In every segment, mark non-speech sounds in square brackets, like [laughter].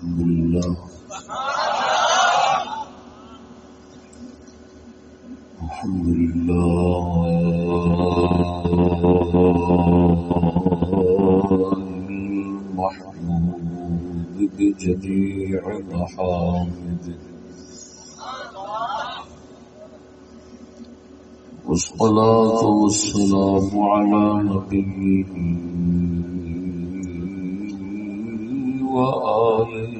الحمد لله. الحمد لله المحمود بجميع والصلاة والسلام على نبيه وآله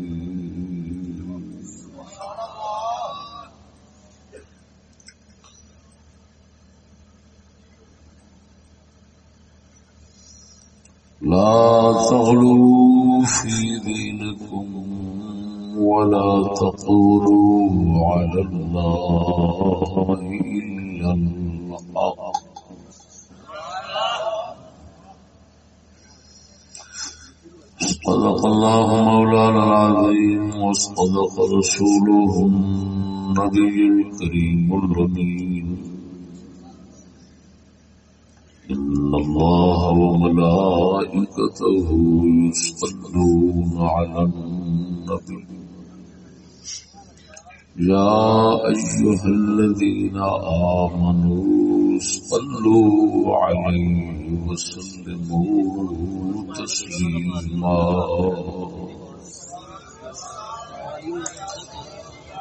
لا تغلوا في دينكم ولا تقولوا على الله إلا الحق صدق الله مولانا العظيم وصدق رسوله النبي الكريم الرمين إن الله وملائكته يصلون على النبي. يا أيها الذين آمنوا صلوا عليه وسلموا تسليما.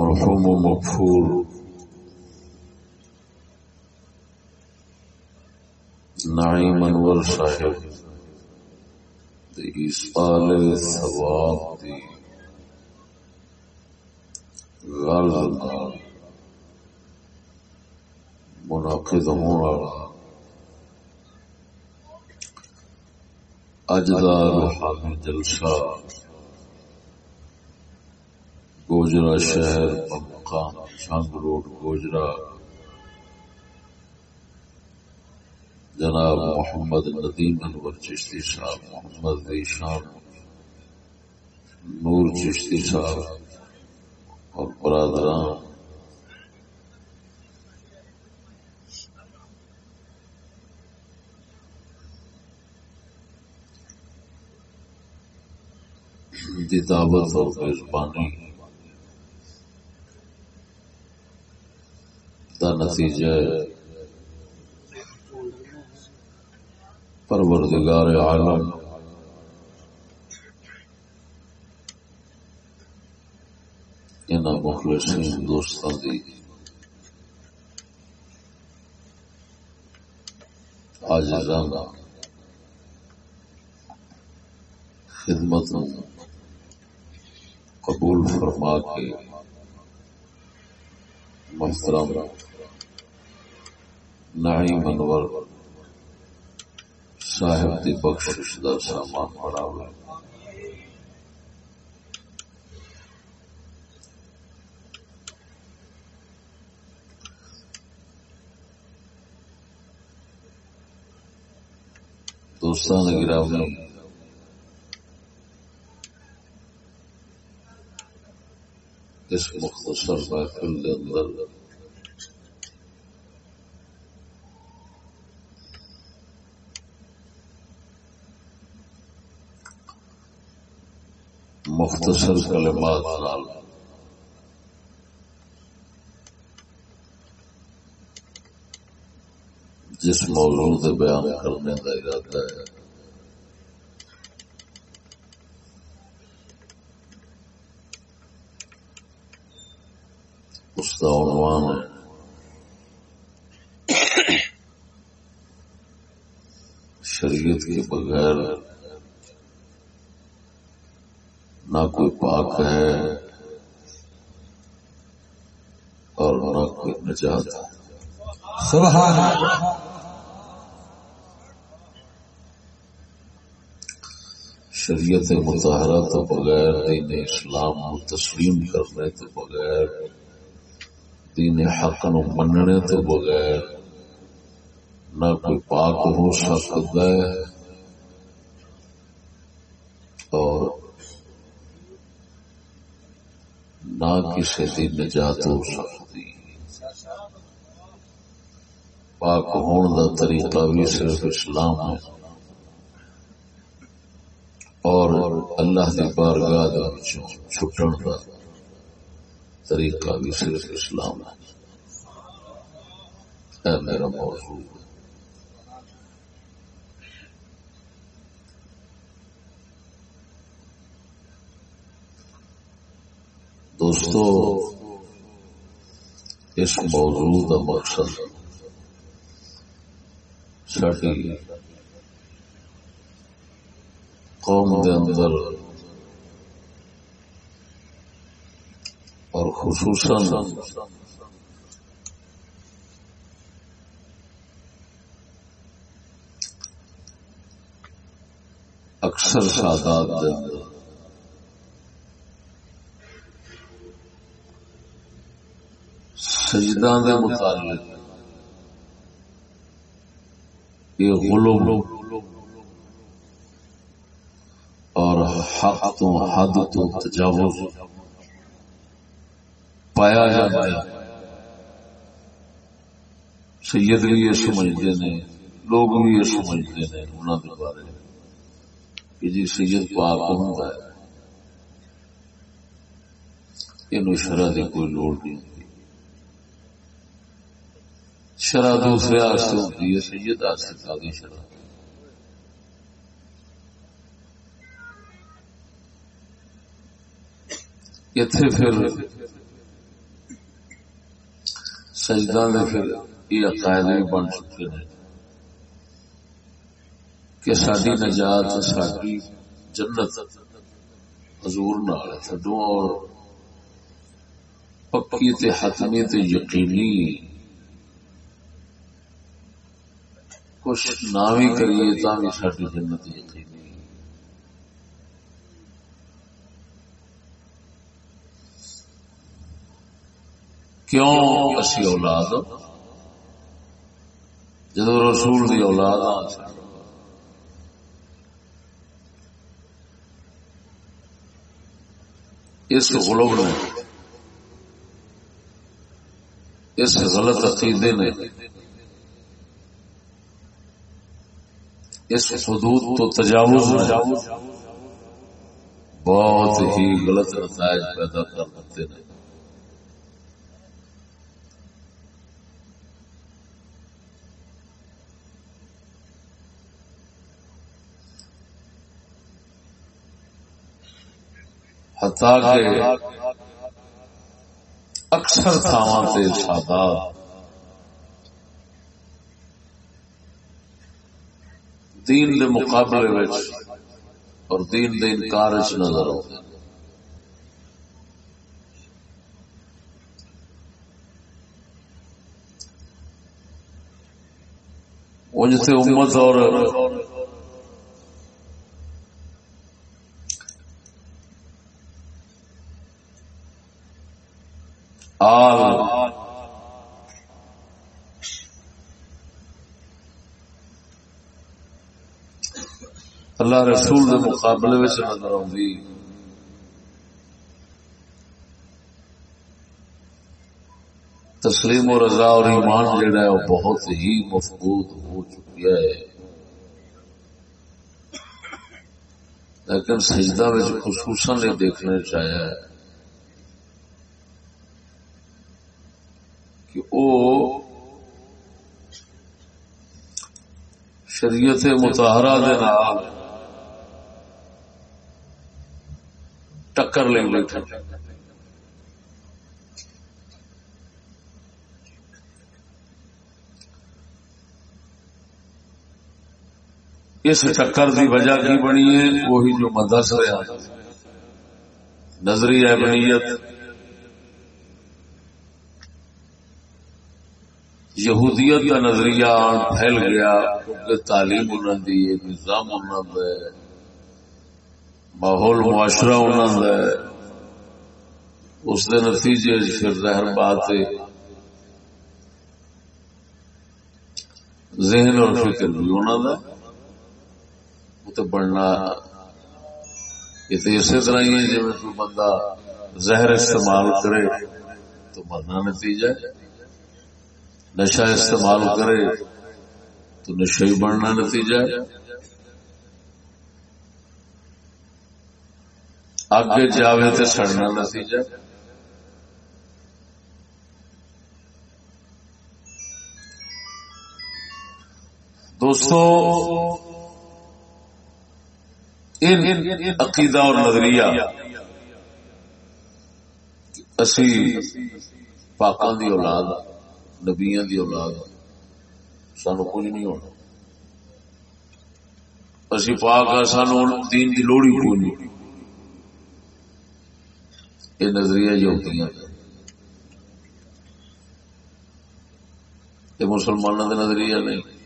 مرحوم و مغفور. نعیم انور صاحب دی اسقال ثواب دی غرض نال منعقد ہونے والا جلسہ گوجرا شہر مقام سنگ روڈ گوجرا۔ جناب محمد ندیم انور چشتی صاحب، محمد ریشان نور چشتی صاحب اور برادران۔ جی دعوت اور میزبانی دا نتیجہ پروردگار عالم۔ ان مخلصین دوستان دی۔ آجزانہ خدمت قبول فرما کے محترم۔ نعیم انور صاحب دی بخشش دا سامان پڑا ہوا دوستان گرامی اس مختصر محفل کے اندر مختصر کلمات نال۔ جس موضوع سے بیان کرنے کا ارادہ ہے۔ اس کا عنوان ہے۔ شریعت کے بغیر نہ کوئی پاک ہے اور نہ کوئی نجات سبحان شریعت مظاہرہ تو بغیر دین اسلام تسلیم کرنے تو بغیر، دین حق نو مننے تو بغیر نہ کوئی پاک ہو سکتا ہے۔ اور نہ کسی کی نجات ہو سکتی۔ پاک ہون کا طریقہ بھی صرف اسلام ہے۔ اور اللہ کی بارگاہ چھٹن کا طریقہ بھی صرف اسلام ہے۔ اے میرا موضوع۔ دوستو، اس موضوع کا مقصد ساری قوم دے اندر اور خصوصاً اکثر سادات دے اندر سجدہ دے متعلق۔ یہ غلوم اور حق تو حد تو تجاوز۔ پایا جاتا ہے سید بھی یہ سمجھتے ہیں، لوگ بھی یہ سمجھتے ہیں انہوں کے بارے۔ کہ جی سید پاک ہوں یہ شرح کی کوئی لوڑ نہیں۔ شرح دوسرے آستے ہوتی ہے، سید آستے تاغی شرح۔ اتنے پھر سجدہ نے پھر یہ عقائد بھی بن چکے ہیں کہ ساری نجات ساری جنت حضور نال تھڈو اور پکی تے حتمی تے یقینی کچھ نہ بھی کریے تا بھی ساری جنت یقینی کیوں اسی اولاد جدو رسول دی اولاد آ اس غلوب نے اس غلط عقیدے نے اس حدود تو تجاوز بہت ہی غلط نتائج پیدا کر دیتے ہیں۔ کہ اکثر تھاواں تے سادات دین دے مقابلے وچ اور دین دے انکار وچ نظر آتے انج سے امت اور آل اللہ رسول دے مقابلے میں نظر آؤں تسلیم و رضا اور ایمان جڑا ہے وہ بہت ہی مفقود ہو چکی ہے۔ لیکن سجدہ میں خصوصاً یہ دیکھنا چاہیا ہے کہ او شریعت متحرہ دے نال کر لے گے تھا اس چکر کی وجہ کی بنی ہے؟ وہی جو میں دس رہا نظری بنیت یہودیت کا نظریہ پھیل گیا، کیونکہ تعلیم انہوں نے نظام انہوں نے ماحول معاشرہ انہوں کا اس دے نتیجے پھر ظاہر بات ذہن اور فکر بھی انہوں کا تو بننا یہ تو اسی طرح ہی ہے جی کوئی بندہ زہر استعمال کرے تو مرنا نتیجہ نشا استعمال کرے تو نشا ہی بننا نتیجہ آگے جاوے تو سڑنا نتیجہ۔ دوستو عقیدہ اور نظریہ اسی پاکوں دی اولاد، نبیاں دی اولاد، سانو کچھ نہیں ہونا۔ اسی پاک سانو دین دی لوڑی کوئی نہیں یہ نظریہ جو ہوتی ہیں۔ یہ مسلمانوں کا نظریہ نہیں۔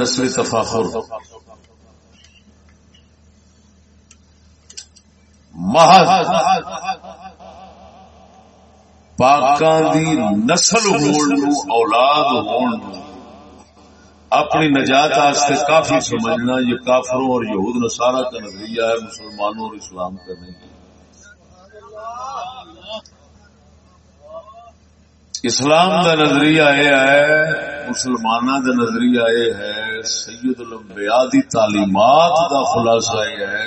نسلی تفاخر۔ محض پاکان دی نسل ہون اولاد ہون اپنی نجات آستے کافی سمجھنا، یہ کافروں اور یہود نصارہ کا نظریہ ہے، مسلمانوں اور اسلام کا نہیں۔ اسلام کا نظریہ یہ ہے مسلمان کا نظریہ یہ ہے، سید الانبیاء دی تعلیمات کا خلاصہ یہ ہے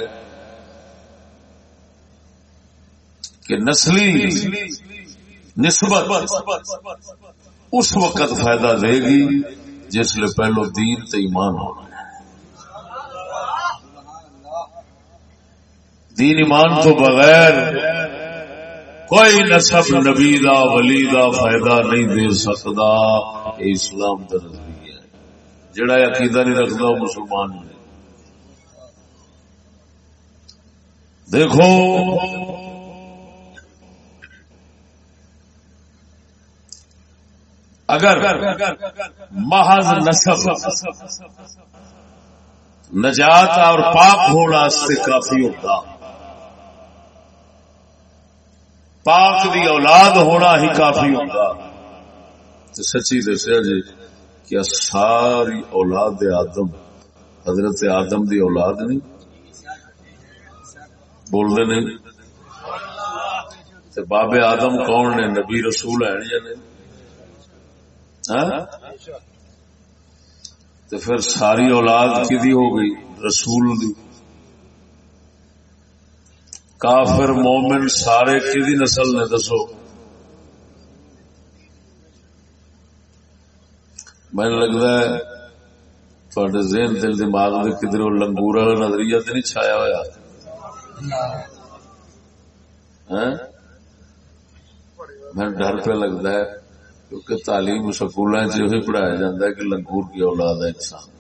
کہ نسلی نسبت اس وقت فائدہ دے گی جس لیے پہلو دین تے ایمان ہونا دین ایمان تو بغیر کوئی نسب نبی دا، ولی دا، فائدہ نہیں دے سکتا۔ اسلام کا نظریہ ہے۔ جڑا عقیدہ نہیں رکھتا، وہ مسلمان نہیں۔ دیکھو اگر محض نسب نجات اور پاک ہونا سے کافی ہوتا۔ پاک دی اولاد ہونا ہی کافی ہوگا سچی دسیا جی کیا ساری اولاد آدم، حضرت آدم دی اولاد نہیں؟ بولتے نہیں؟ بابے آدم کون نے؟ نبی رسول ہیں یا نہیں؟ تو پھر ساری اولاد کی ہو گئی؟ رسول دی۔ کافر مومن سارے کی نسل نے دسو۔ میں لگتا ہے تھوڑے ذہن دل دماغ میں کدھر لنگور والا نظریہ تو نہیں چھایا ہوا میں ہاں؟ ڈر پہ لگتا ہے کیونکہ تعلیم سکول پڑھایا جاتا ہے کہ لنگور کی اولاد ہے انسان۔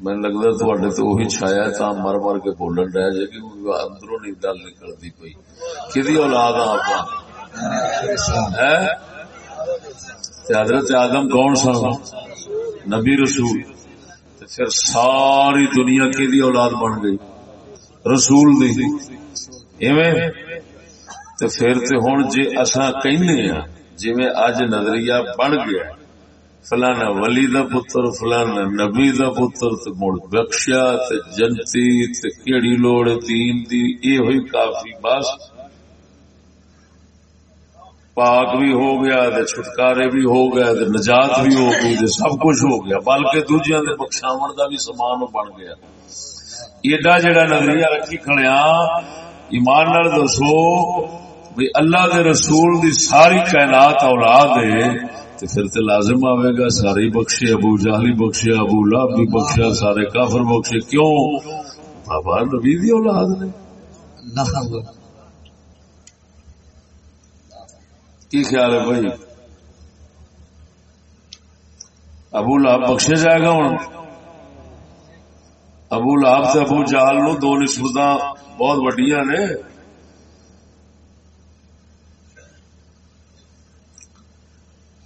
میں لگتا تھوڑے تو وہی چھایا تا مر مر کے بولن رہا جی کہ اندروں نہیں گل نکلتی پی کہ اولاد آپ حضرت آدم کون سا؟ نبی رسول۔ پھر ساری دنیا کی اولاد بن گئی؟ رسول دی۔ ایویں؟ تو پھر تو ہوں جی اصا کہنے ہاں، جی اج نظریہ بن گیا فلانا ولی دا پتر، فلانا نبی دا پتر، تے مڑ بخشیا، تے جنتی، تے کیڑی لوڑ، دین دی اے ہوئی کافی بس۔ پاک بھی ہو گیا، تے چھٹکارے بھی ہو گیا تے نجات بھی ہو گئی، تے سب کچھ ہو گیا۔ بلکہ دوجیاں دے بخشاون دا بھی سامان بن گیا۔ ایڈا جڑا نظریہ رکھی کھڑیا ہاں، ایمان نال دسو بھی اللہ دے رسول دی ساری کائنات اولاد ہے تو پھر تو لازم آئے گا سارے بخشے ابو جہلی بخشے ابو لاب بھی بخشیا سارے کافر بخشے کیوں؟ بابا نبی دی اولاد نے۔ کی خیال ہے بھائی ابو لہب بخشے جائے گا ہوں ابو لہب سے ابو جہل نو دو نسبت بہت وڈیاں نے۔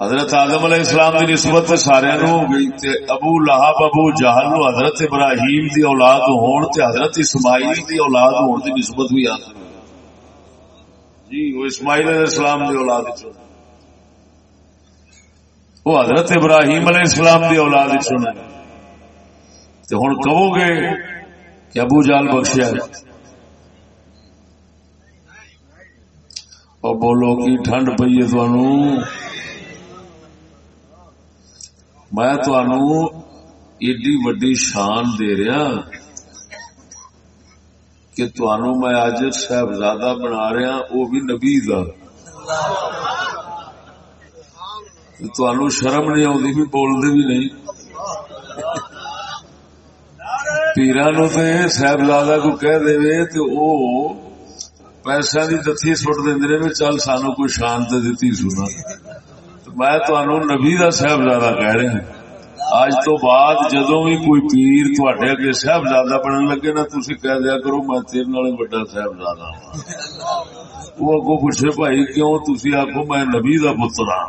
حضرت آدم علیہ السلام کی نسبت سارے ہو گئی تے ابو لہب، ابو جہل نو حضرت ابراہیم دی اولاد ہون تے حضرت اسماعیل دی اولاد ہون دی نسبت بھی حاصل جی وہ اسماعیل علیہ السلام دی اولاد وہ حضرت ابراہیم علیہ السلام دی اولاد چنا تے ہن کہو گے کہ ابو جال بخشیا ہے۔ اور بولو کی ٹھنڈ پی ہے تھانوں میں ایڈی وڈی شان دے رہا کہ تنوع میں اج صاحبزادہ بنا رہا وہ بھی نبی دا تنوع شرم نہیں آتی بھی بولتے بھی نہیں پیران نو تو صاحبزادہ کو کہہ دے تو وہ پیسہ کی دتی سٹ دے چل سانو کوئی شان تو دیتی سنا میں تہن نبی کا صاحبزادہ کہہ رہا ہوں۔ اج تو بعد جدو بھی کوئی پیر تھوڑے اگے صاحبزادہ بننے لگے نا تھی کہہ دیا کرو، میں تیرے وڈا صاحبزادہ ہاں۔ وہ اگو پوچھے، بھائی کیوں تھی آخو میں نبی کا پتر ہاں؟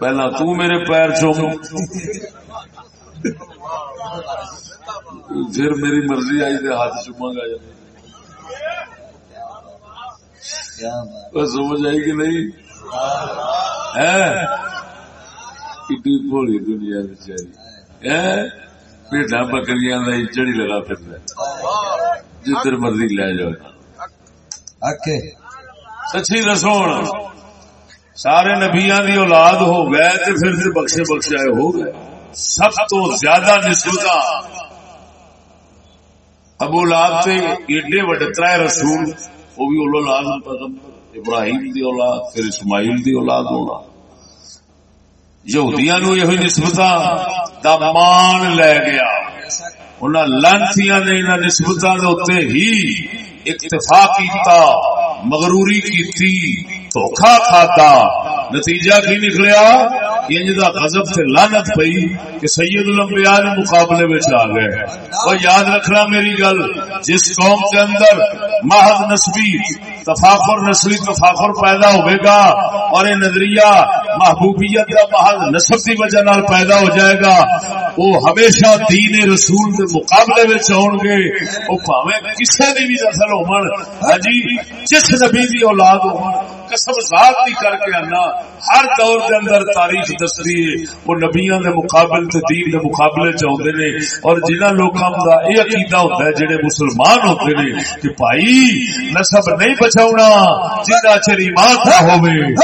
پہلا، تو میرے پیر چوم پھر میری مرضی آئی تو ہاتھ چوما گا جائے سمجھ آئی کہ نہیں؟ بولی دنیا بچاری پیٹا بکریاں جڑی لگا پھر جدھر مرضی لے جاؤ سچی دسو سارے نبیا دی اولاد ہو گئے تو پھر پھر بخشے بخشے ہو گئے۔ سب تو زیادہ نسبت ابو لاب سے ایڈے وڈے تر رسول وہ بھی اولاد پیغمبر ابراہیم دی اولاد، پھر اسماعیل دی اولاد ہونا۔ یہودیاں نو یہ نسبت دا مان لے گیا۔ انہاں لانتیاں نے انہاں نسبتاں دے اوتے ہی اکتفا کیتا، مغروری کیتی۔ دھوکھا کھاتا۔ نتیجہ کی نکلیا؟ انج دا غضب تے لعنت پئی کہ سید الانبیاء نے مقابلے وچ آ گئے۔ اور یاد رکھنا میری گل، جس قوم کے اندر محض نسبی، تفاخر نسلی تفاخر پیدا ہوئے گا اور یہ نظریہ محبوبیت کا محض نسب کی وجہ نال پیدا ہو جائے گا، وہ ہمیشہ دین رسول کے مقابلے میں آن گے۔ وہ پاوے کسی نے بھی نسل ہو ہاں جی جس نبی کی اولاد ہو قسم ذات کی کر کے آنا۔ ہر دور کے اندر تاریخ دستی ہے۔ وہ نبیاں دے مقابل تے دین دے مقابلے چاہتے نے۔ اور جنہ لوگوں کا یہ عقیدہ ہوتا ہے، جڑے مسلمان ہوتے نے، کہ بھائی نسب نہیں بچاؤنا جنہ چر ایمان نہ ہوئے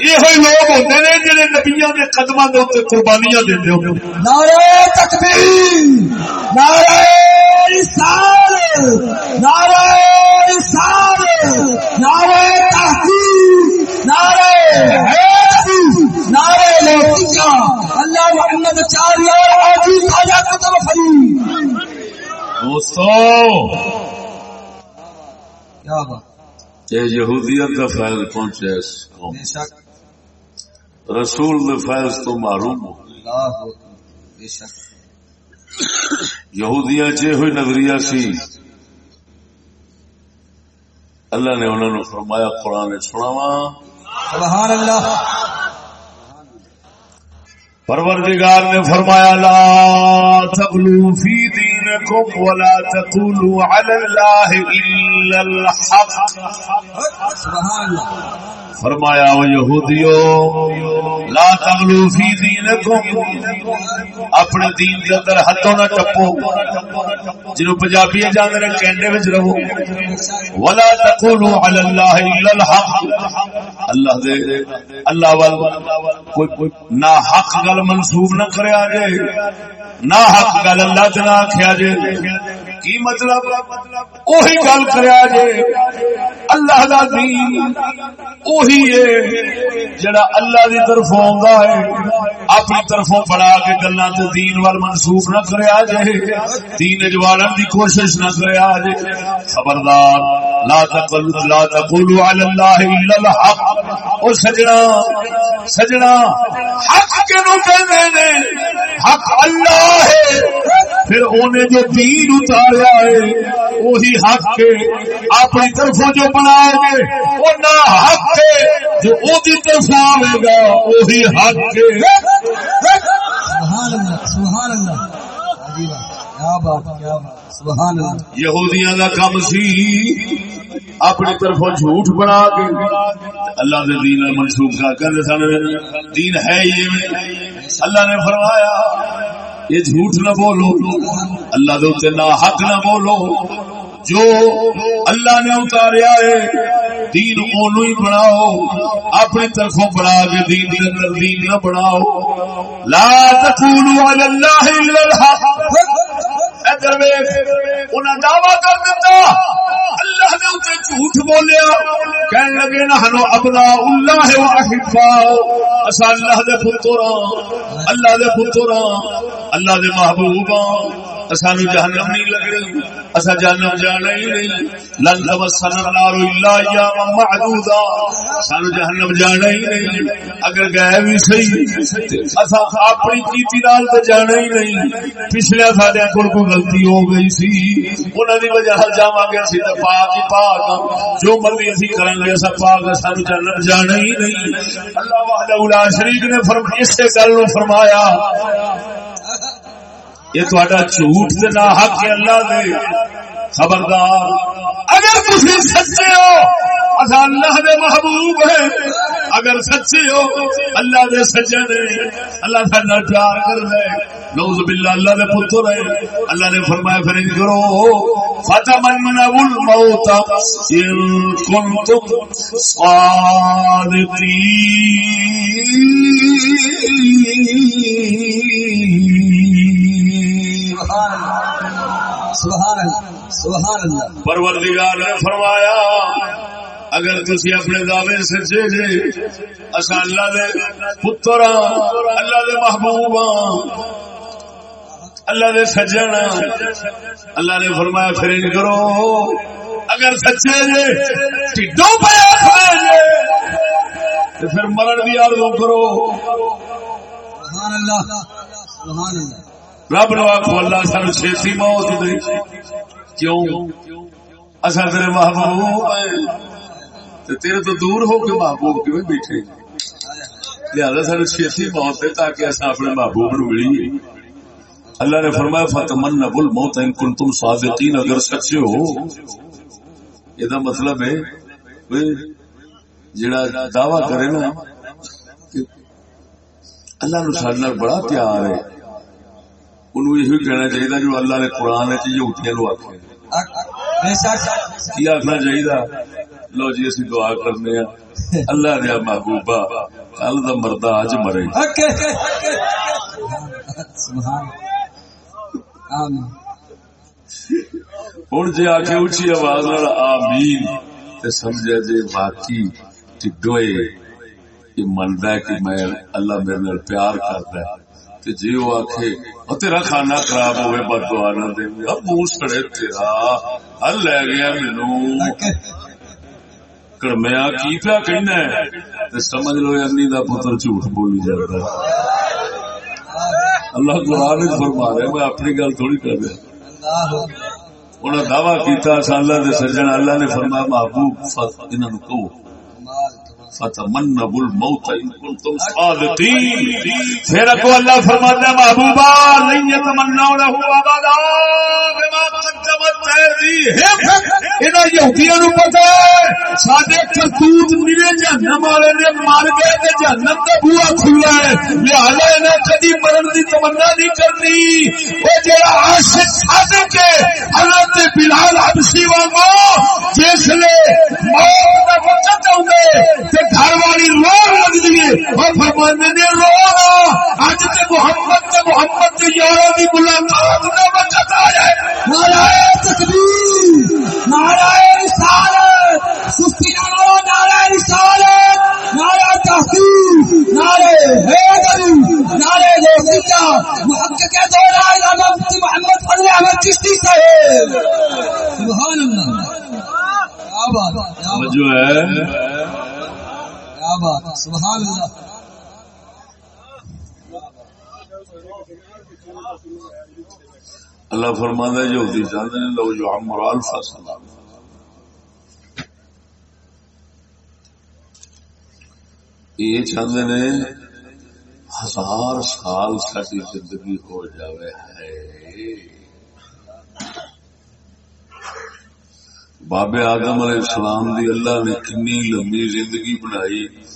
یہ لوگ ہوتے ہیں جہاں نبیا کے قدموں کے اتنے قربانیاں دے نعرہ تکبیر نعرہ رسال نعرہ رسال نعرہ تحقیق نعرہ نعرہ لوٹیا اللہ محمد چار یار آجی خواجہ قدم فرید دوستو کیا بات۔ یہودیت کا فیض پہنچے بے شک۔ رسول میں فیض تو معروم ہو۔ یہودیاں ہوئی نظریہ سی۔ اللہ نے انہوں نے فرمایا قرآن سناوا سبحان اللہ۔ پروردگار نے فرمایا لا تغلو فی دینکم ولا تقولوا علی اللہ الا الحق. سبحان اللہ فرمایا وہ یہودیو، لا تغلو فی دینکم، اپنے دین کے اندر ہاتھوں نہ ٹپو جنو پنجابی جانے رہے کینڈے وچ رہو۔ ولا تقولوا علی اللہ الا الحق۔ اللہ دے، اللہ وال کوئی کوئی نہ حق گل منسوب نہ کریا جے نہ حق گل اللہ تے نہ آکھیا جے Gracias. کی مطلب؟ وہی گل کریا جے۔ اللہ دا دین وہی ہے جڑا اللہ دی طرفوں آندا ہے۔ اپنی طرفوں بڑا کے گلاں تے دین وال منسوخ نہ کریا جے۔ دین جوالن دی کوشش نہ کریا جے۔ خبردار، لا تقل، لا تقولوا علی اللہ الا الحق۔ او سجنا سجنا، حق کینو کہندے نے؟ حق اللہ ہے۔ پھر انہیں جو دین اتاریا ہے وہی حق ہے۔ اپنی طرفوں جو بنائے گے وہ نہ حق ہے۔ جو وہی طرف آئے گا وہی حق ہے۔ سبحان اللہ سبحان اللہ۔ کیا بات کیا بات۔ سبحان اللہ۔ یہودیاں کم سی۔ اپنی طرفوں جھوٹ بنا کے۔ اللہ دے دین منسوخ کر سن۔ دین ہے یہ اللہ نے فرمایا یہ جھوٹ نہ بولو۔ اللہ دے اتنے نہ حق نہ بولو۔ جو اللہ نے اتاریا ہے، دین اونو ہی بناؤ۔ اپنی طرفوں بنا کے دین دے اندر دین نہ بناؤ۔ لا تقولوا علی اللہ الا الحق۔ ادھر ویکھ انہاں دعویٰ کر دیتا اللہ نے جھوٹ بولیا۔ کہنے لگے نہ ہنو ابنا اللہ و احباؤ اسا اللہ دے پتراں اللہ دے پتراں اللہ دے محبوباں اسانو جہنم نہیں لگنی اسا جہنم جانا ہی نہیں. لن تمسنا النار الا ایاما معدودا. سانو جہنم جانا ہی نہیں. اگر گئے بھی صحیح، اسا اپنی کیتی نال تے جانا ہی نہیں. پچھلے ساڈے کول کوئی غلطی ہو گئی سی. انہاں دی وجہ نال جاواں گے اسی تے پاک ہی پاک. جو مرضی اسی کریں گے، اسا پاک سانو جہنم جانا ہی نہیں. اللہ وحدہ لا شریک نے فرمایا اس گل نو فرمایا۔ یہ تھوڑا جھوٹ دے نہ حق ہے اللہ دے۔ خبردار، اگر تھی سچے ہو اصا اللہ دے محبوب ہے، اگر سچے ہو، اللہ دے سجن ہے اللہ سا پیار کر دے نوز باللہ اللہ دے پتر ہے، اللہ نے فرمایا، پھر ان کرو۔ فتمنوا الموت ان کنتم صادقین سبحان اللہ۔ سبحان اللہ۔ پروردگار نے فرمایا اگر تسی اپنے دعوے سچے جے اسا اللہ دے پتر ہاں، اللہ دے محبوب ہاں، اللہ دے سجن ہاں۔ اللہ نے فرمایا پھر ان کرو۔ اگر سچے جے ٹھڈوں پہ کھڑے جے تو پھر مرن دی آرزو کرو۔ سبحان اللہ سبحان اللہ۔ رب نو آخو اللہ سن چھتی موت دے کیوں؟ اصا تیرے محبوب ہیں تیرے تو دور ہو کے محبوب کیوں بیٹھے؟ لہذا سن چھتی موت دے تاکہ اصا اپنے محبوب نو ملیے اللہ نے فرمایا، فتمن نبل موت ان کن تم صادقین. اگر سچے ہو یہ مطلب ہے جڑا دعوی کرے نا اللہ نو سارے بڑا پیار ہے۔ انہوں یہ کہنا چاہیے جو اللہ نے قرآن ہے آخر آخنا چاہیے لو جی اسی دعا کرنے ہیں اللہ دیا محبوبہ کل دا مردہ اج مرے۔ ہوں جی آ کے اچھی آواز آمین۔ تے سمجھا جی واقعی ٹڈوئے یہ منتا ہے کہ میں اللہ میرے پیار کرتا ہے۔ تے جی وہ آخے وہ تیرا کھانا خراب ہوئے، بد دعا نہ دے۔ اب منہ سڑے تیرا، ہل لے گیا مینو کڑمیا کی پیا کہنا ہے؟ تے سمجھ لو انی دا پتر جھوٹ بولی جاتا اللہ قرآن فرما رہا میں اپنی گل تھوڑی کر رہا اللہ انہیں دعویٰ کیتا اللہ دے سجن، اللہ نے فرمایا، محبوب، فت- انہاں نو کہو۔ فتمنوا الموت ان کنتم صادقین پھر اللہ فرماتا ہے محبوبا لن ابدا بما قدمت انہاں یہودیاں نو پتہ ہے، ساڈے کرتوت میرے جہنم والے نے مار گئے تے جہنم دا کھلا ہے۔ لہذا انہاں مرن دی تمنا نہیں کرنی۔ او جڑا عاشق صادق ہے حضرت بلال حبشی وانگو جس نے موت دا وقت آؤندے تے گھر والی رو لگتی ہے فرمانے نے رو اج تے محمد تے محمد تے یاروں دی ملاقات دا وقت آیا ہے نعرہ تحقیق محمد فضل چشتی سبحان اللہ۔ ہے۔ سبحان اللہ۔ اللہ فرمانا جو ہوتی چاہتے ہیں، لو جو ہم مرال یہ چاہتے ہیں، ہزار سال ساری زندگی ہو جاوے ہے۔ بابے آدم علیہ السلام دی اللہ نے کنی لمبی زندگی بنائی۔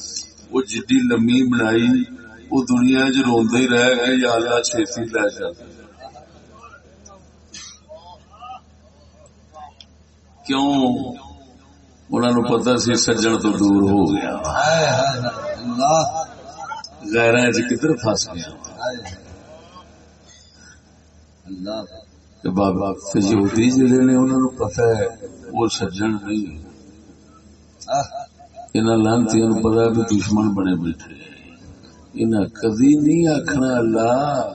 وہ جدی لمبی بنائی وہ دنیا چ روندے ہی رہ گئے یا اللہ چھتی لے جاتے کیوں؟ انہوں نے پتا سی سجن تو دور ہو گیا۔ غیر کدھر پھنس گیا؟ بابا فجوتی جڑے نے انہوں نے پتا ہے وہ سجن نہیں۔ انہاں لانتی پتا ہے کہ دشمن بنے بیٹھے انہاں کدی نہیں آخنا اللہ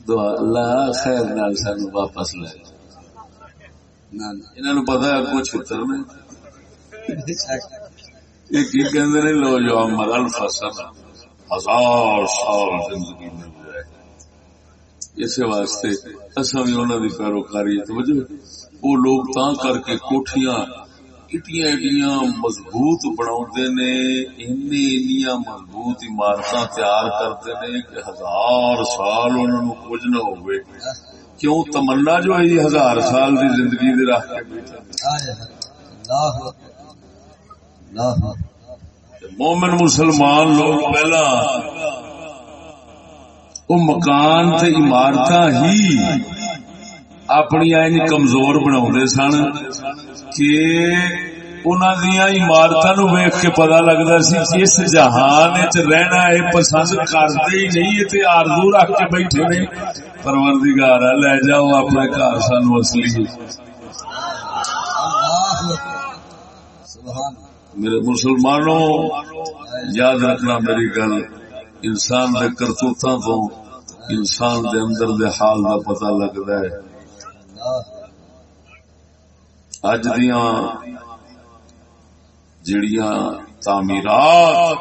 دعا اللہ خیر نال سانو واپس لے جا۔ نہ پتا ہے کچھ چھتر میں یہ کی کہندے نے لو جو عمر الفصل ہزار سال زندگی میں گزرے اس واسطے اصا بھی انہوں کی پیروکاری توجہ وہ لوگ تا کر کے کوٹیاں ایڈیاں ایڈیاں مضبوط بنا نے اینیاں مضبوط عمارت تیار کرتے نے کہ ہزار سال انہوں کچھ نہ ہوئے کیوں؟ تمنا جو ہے ہزار سال کی زندگی دے راہ کے بیٹھا۔ مومن مسلمان لوگ پہلا وہ مکان تے عمارت ہی اپنی کمزور بنا سن۔ کہ انہوں دیا عمارت نو ویخ کے پتا لگتا سی اس جہان چ رہنا ہے، پسند کرتے ہی نہیں ہے تے آرزو رکھ کے بیٹھے نے۔ پروردگار، لے جاؤ اپنے گھر سانو اصلی۔ میرے مسلمانوں، یاد رکھنا میری گل۔ انسان دے کرتوتاں تو انسان دے اندر دے حال دا پتہ لگدا ہے۔ اج دیاں جڑیاں تعمیرات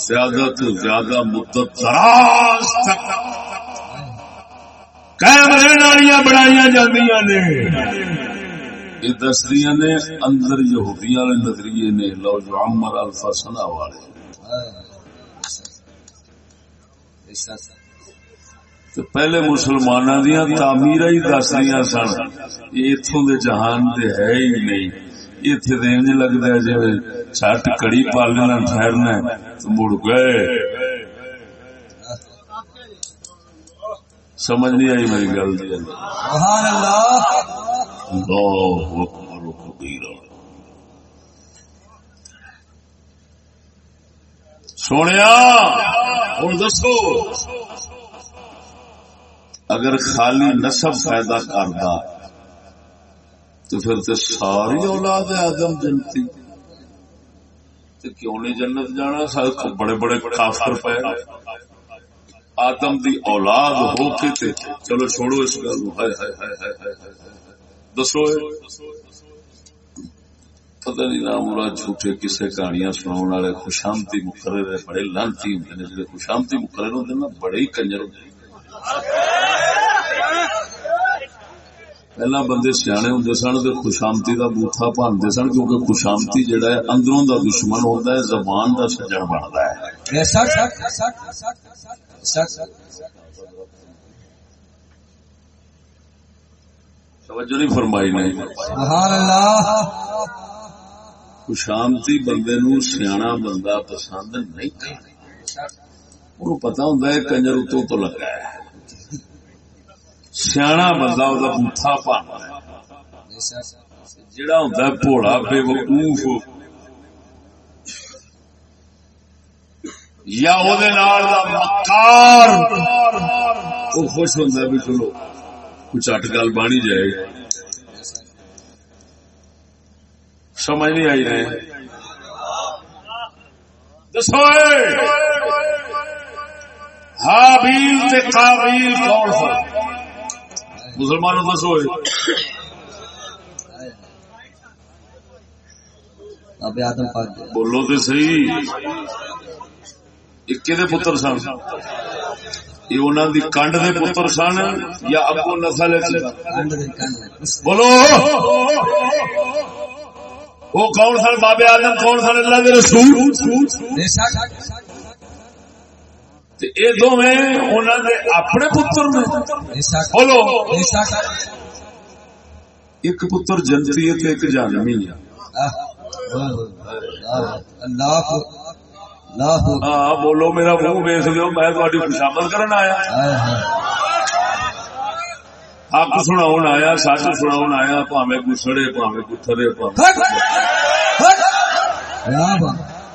زیادہ تو زیادہ مدت دراز تک قائم رہنے والیاں بنائیاں جاندیاں نے یہ دسدیاں نے اندر یہودیاں والے نظریے نے لو جو عمر الفا سنا والے تو پہلے مسلمانوں دیا تعمیر ہی دس رہی سن۔ یہ اتوں دے جہان دے ہے ہی نہیں۔ اتنے تو لگتا ہے جی چھٹ کڑی پالنا ٹھہرنا تو مڑ گئے۔ سمجھ نہیں آئی میری گل۔ سبحان اللہ اللہ اکبر کبیرہ۔ سونے ہوں دسو۔ اگر خالی نسب پیدا کرتا تو پھر تو ساری اولاد آدم جنتی تو کیوں نہیں جنت جانا؟ سارے بڑے بڑے کافر پے آدم دی اولاد ہو کے تے، چلو چھوڑو اس گل۔ ہائے ہائے ہائے ہائے دسو پتہ نہیں نام جھوٹے کسے کہانیاں سناؤن والے خوشامتی مقرر ہے، بڑے لانتی ہوندے نے۔ جڑے خوشامتی مقرر ہوندے نا بڑے ہی کنجر ہوندے پہلا بندے سیانے ہوں سن تو خوشامتی کا بوتھا بنتے سن کیونکہ خوشامتی جڑا ہے اندروں دا دشمن ہوتا ہے زبان دا سجن بنتا ہے توجہ نہیں فرمائی سبحان اللہ خوشامتی بندے نو سیاح بندہ پسند نہیں کرتا پتا ہوں کنجر اتوں تو لگا ہے سیاح بندہ وہ بوتھا پانا جڑا ہوں بھولا بے وقوف یا وہ مکار۔ وہ خوش ہوتا بھی چلو کچھ اٹ گل بانی جائے۔ سمجھ نہیں آئی رہے دسو حابیل تے قابیل کون سا مسلمانوں آدم پاک۔ دے بولو تو صحیح۔ یہ کدے پتر سن۔ یہ انہوں دی کنڈ دے پتر سن یا اگو نسل بولو۔ وہ کون سن؟ بابے آدم کون سن؟ اللہ دے رسول۔ دوویں انہاں دے اپنے پتر نے بولو ایک پتر جنتی ہے تے ایک جہنمی ہے ہاں بولو میرا منہ ویس لو میں تھوڑی خوشامد کرن آیا حق سناؤن آیا سچ سناؤن آیا پاویں گسڑے پاویں کتھرے پاویں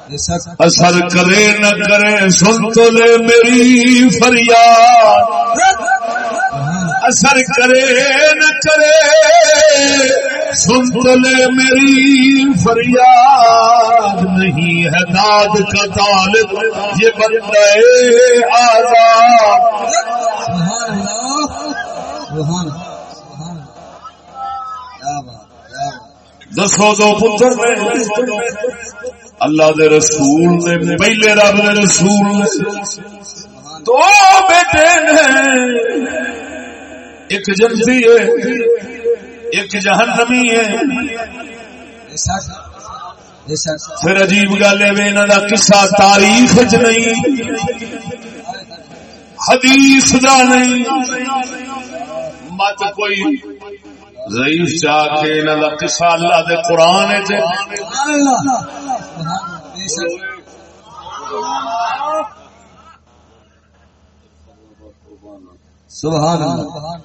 اثر کرے نہ کرے سن تو لے میری فریاد۔ اثر کرے نہ کرے سن تو لے میری فریاد۔ نہیں ہے داد کا طالب یہ بندے آزاد۔ سبحان سبحان اللہ۔ اللہ دسو دو پتر اللہ دے رسول نے، پہلے رب دے رسول نے دو بیٹے نے ایک جنتی ہے، ایک جہنمی ہے۔ پھر عجیب گل ہے انہوں کا قصہ تاریخ چ نہیں، حدیث دا نہیں۔ مت کوئی ضعیف چاہ کے انہوں کا قصہ اللہ دے قرآن چ سبحان اللہ۔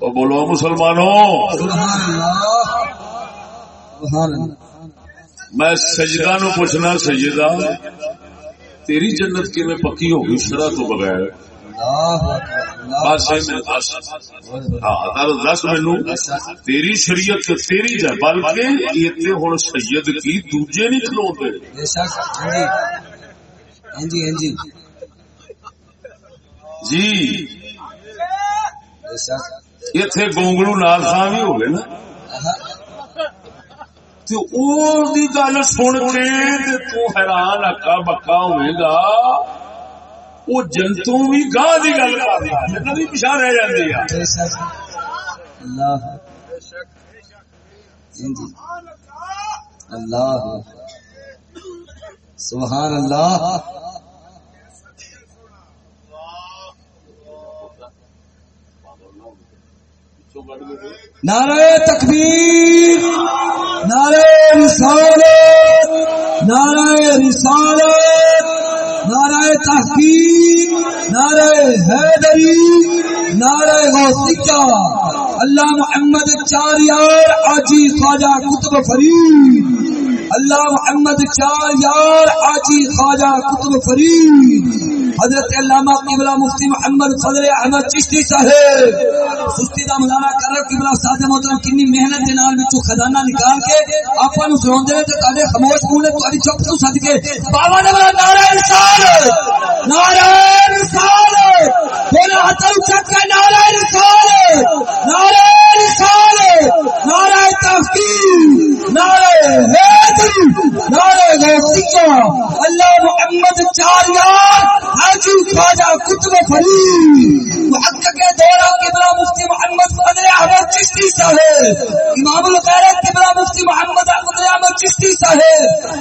بولو مسلمانوں سبحان اللہ۔ سبحان اللہ میں سجدہ نو پوچھنا سجدہ تیری جنت کی میں پکی ہوگی شرح تو بغیر۔ بس دس ہاں مینو تیری شریعت تیری جا بلکہ اتنے ہوں سید کی دوجے نہیں کھلوتے ہاں جی ہاں جی۔ جی۔ اتے گونگلو نال خان بھی ہو گئے نا؟ گل سن کے تے تو حیران اکا بکا ہوئے گا۔ وہ جنتو بھی گاہ دی گل کر بھی پیچھا رہ جاندی ہے۔ بے شک اللہ اللہ سبحان اللہ۔ نعرہ تکبیر نعرہ رسالت نعرہ رسالت۔ نعرہ تحقیق نعرہ حیدری، نعرہ غوثیہ، اللہ محمد چار یار آجی خواجہ کتب فرید، اللہ محمد چار یار آجی خواجہ کتب فرید حضرت علامہ قبلہ مفتی محمد فضل احمد چشتی صاحب، سستی دا مظاہرہ کر رہا قبلہ استاد محترم کنی محنت دے نال وچوں خزانہ نکال کے آپاں نو سناوندے نے تے تہاڈے خاموش منہ نے تہاڈی چپ تو سد کے، بابا نے بڑا نعرہ رسالت نعرہ رسالت بولا ہاتھ اونچا کر نعرہ رسالت نعرہ رسالت نعرہ تحقیق، نعرہ حیدری، نعرہ غوثیہ، اللہ محمد چار یار حاجی خواجہ کتب فرید محقق دورہ قبلہ مفتی محمد فضل احمد چشتی صاحب، امام الغیرت قبلہ مفتی محمد فضل احمد چشتی صاحب،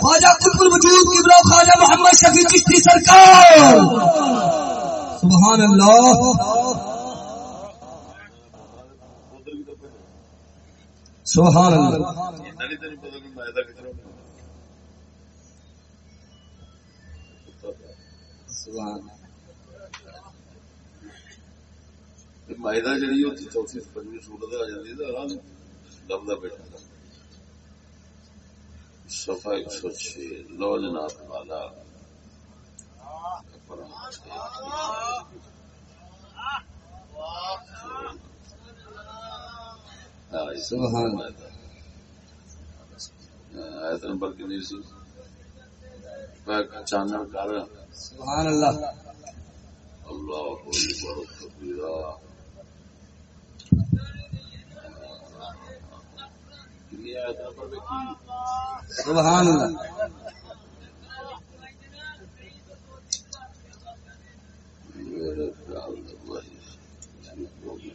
خواجہ قطب الوجود قبلہ خواجہ محمد شفیع چشتی سرکار۔ سبحان اللہ۔ سبحان اللہ۔ سبحان مائدہ جڑی ہوتی چوتھی پنجویں سورت آ جاتی ہے لبدا بیٹھا صفا ایک سو چھ۔ لو جناب والا ہاں، سبحان آیت نمبر کنی سی؟ میں چانن کر سبحان اللہ اللہ اکبر کبیرہ سبحان اللہ میرے خیال میں وہی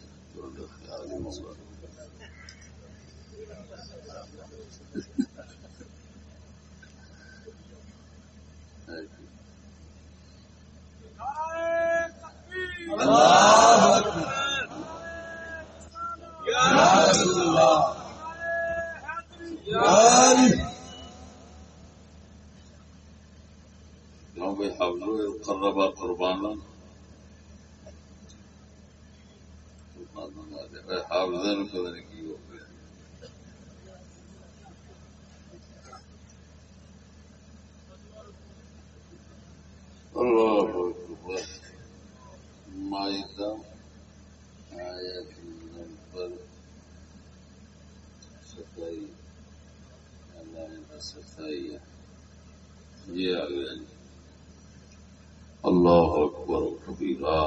الله أكبر. يا رسول الله نو بھائی حاضر قربا قربانا حافظہ مائدہ آیت نمبر ستائی اللہ ستائی یہ آ گیا اللہ اکبر کبیرہ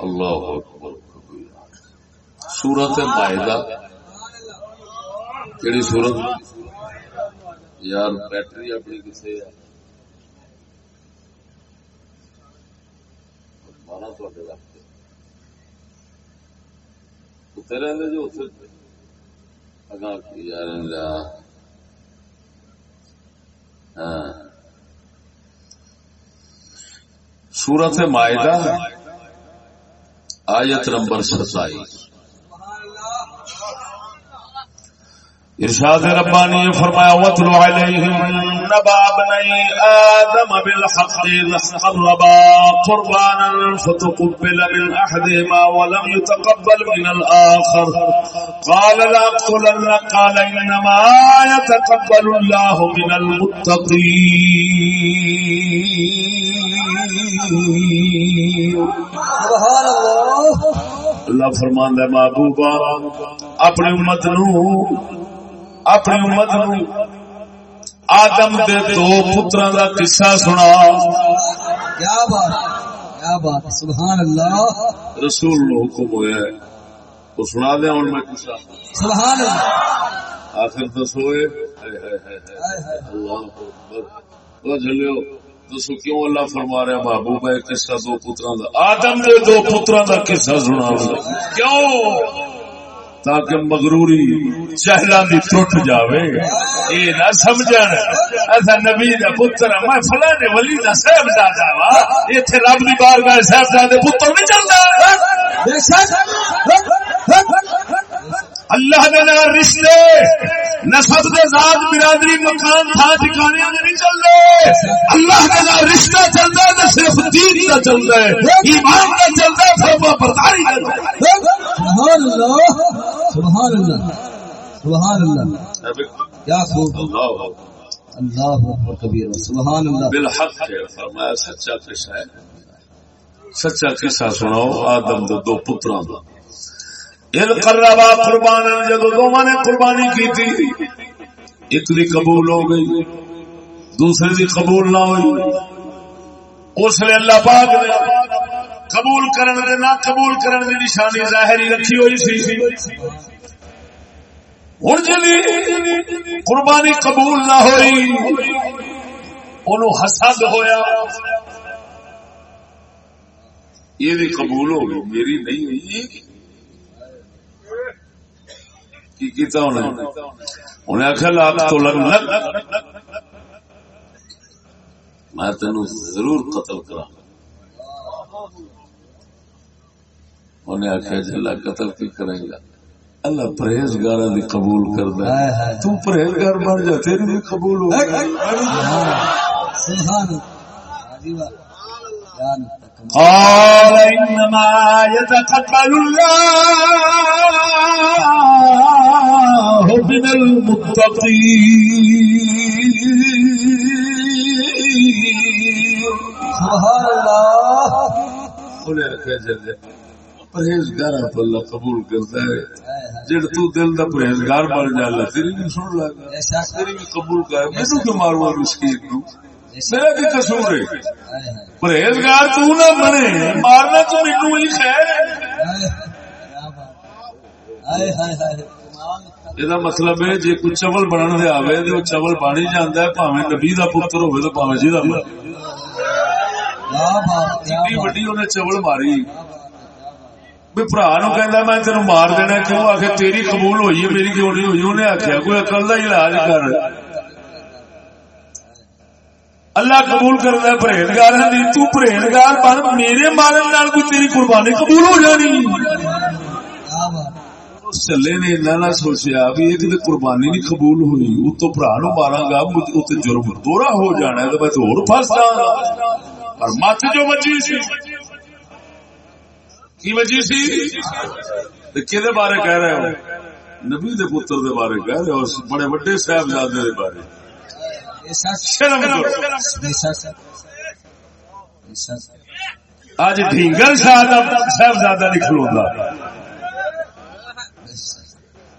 اللہ اکبر. سورت مائدہ. کہڑی سورت؟ یار بیٹری اپنی کتنے بارہ تے رکھتے اتنے رہتے جو اتنے اگاں یار سورت معاہدہ آیت نمبر ستائیس۔ ارشاد ربانی فرمایا وَاتْلُ عَلَيْهِمْ نبا بني آدم بالحق إذ قربا قربانا فتقبل من أحدهما ولم يتقبل من الآخر قال لا أقتلن قال إنما يتقبل الله من المتقين۔ سبحان الله اللہ فرمان ہے محبوبہ اپنی امت نو اپنی امت نو۔ آدم دے دو پترا کا قصہ سنا۔ کیا بات کیا بات سبحان اللہ۔ رسول نو حکم ہوا تو سنا دیا ہوں میں قصہ۔ سبحان اللہ۔ آخر دسو اللہ جلو دسو کیوں اللہ فرما رہا محبوب ہے قصہ دو پترا کا آدم دے دو پترا کا قصہ سنا۔ کیوں؟ تاکہ مغروری چہلا دی ٹوٹ جاوے۔ یہ نہ سمجھن۔ ایسا نبی دا پتر، میں فلانے ولی دا صاحب دادا وا۔ ایتھے رب دی بارگاہ صاحب دادے پتر نہیں چلدا۔ اللہ دے نال رشتے۔ نسب دے ذات برادری مکان تھا ٹھکانے دے نہیں چلدے۔ اللہ دے نال رشتہ چلدا تے صرف دین دا چلدا ہے۔ ایمان دا چلدا ہے، فرما برداری دا سبحان اللہ۔ سبحان اللہ سبحان اللہ۔ کیا خوب اللہ اکبر کبیر سبحان اللہ۔ بالحق فرمایا سچا قصہ ہے۔ سچا قصہ سناؤ آدم دے دو پتراں دا۔ اذ قربا قربانا جدو دونوں نے قربانی کی تھی ایک دی قبول ہو گئی دوسری دی قبول نہ ہوئی۔ اس لیے اللہ پاک نے قبول کرن دے نہ قبول کرن دی نشانی ظاہری رکھی ہوئی سی۔ ہوں جی قربانی قبول نہ ہوئی انہوں حسد ہویا۔ یہ بھی قبول ہو گئی، میری نہیں ہوئی۔ کی کیتا انہیں انہیں آخیا لاکھ تو لگ میں تین ضرور قتل کرا انہیں آخیا جی اللہ قتل کی کریں گا۔ اللہ پرہیزگار دی قبول کر دے تو پرہیزگار بن جا تیری بھی قبول ہو قال انما يتقبل الله من المتقين۔ سبحان انہیں آخیا جی پرہیزگار تو اللہ قبول کرتا ہے. جڑ تو دل دا پرہیزگار بن جا اللہ تیری بھی سن لے گا. بے شک تیری بھی قبول کر۔ مینوں کیوں ماروا مسکین نو میرا کی قصور ہے؟ پرہیزگار تو نہ بنے مارنا تو مینوں ہی خیر یہ مطلب ہے جی کوئی چول بننے دے آوے تو چول بن ہی جاندا ہے بھاویں نبی دا پتر ہوے تو بھاویں جی دا مرے کیا بات کیا اتنی بات وڈی انہیں چول ماری بھی برا نو کہ میں تین مار دینا کیوں آ کے تیری قبول ہوئی ہے میری کیوں نہیں ہوئی انہیں آخیا کوئی اکل کا علاج کر اللہ قبول کرتا ہے پرہیزگار نہیں تو پرہیزگار بن میرے مارن نال کوئی تیری قربانی قبول ہو جانی چلے نے اتنا نہ سوچیا بھی ایک تو قربانی نہیں قبول ہوئی وہ تو برا نو مارا گا اتنے جرم دورا ہو جانا ہے تو میں تو اور پھنس جاؤں گا پر مت جو بچی سی کی وجہ سی کہ بارے کہہ رہے ہو؟ نبی دے پتر دے بارے کہہ رہے ہو بڑے بڑے صاحبزادے دے بارے۔ اج ڈھینگل صاحب صاحبزادہ نہیں کھلوتا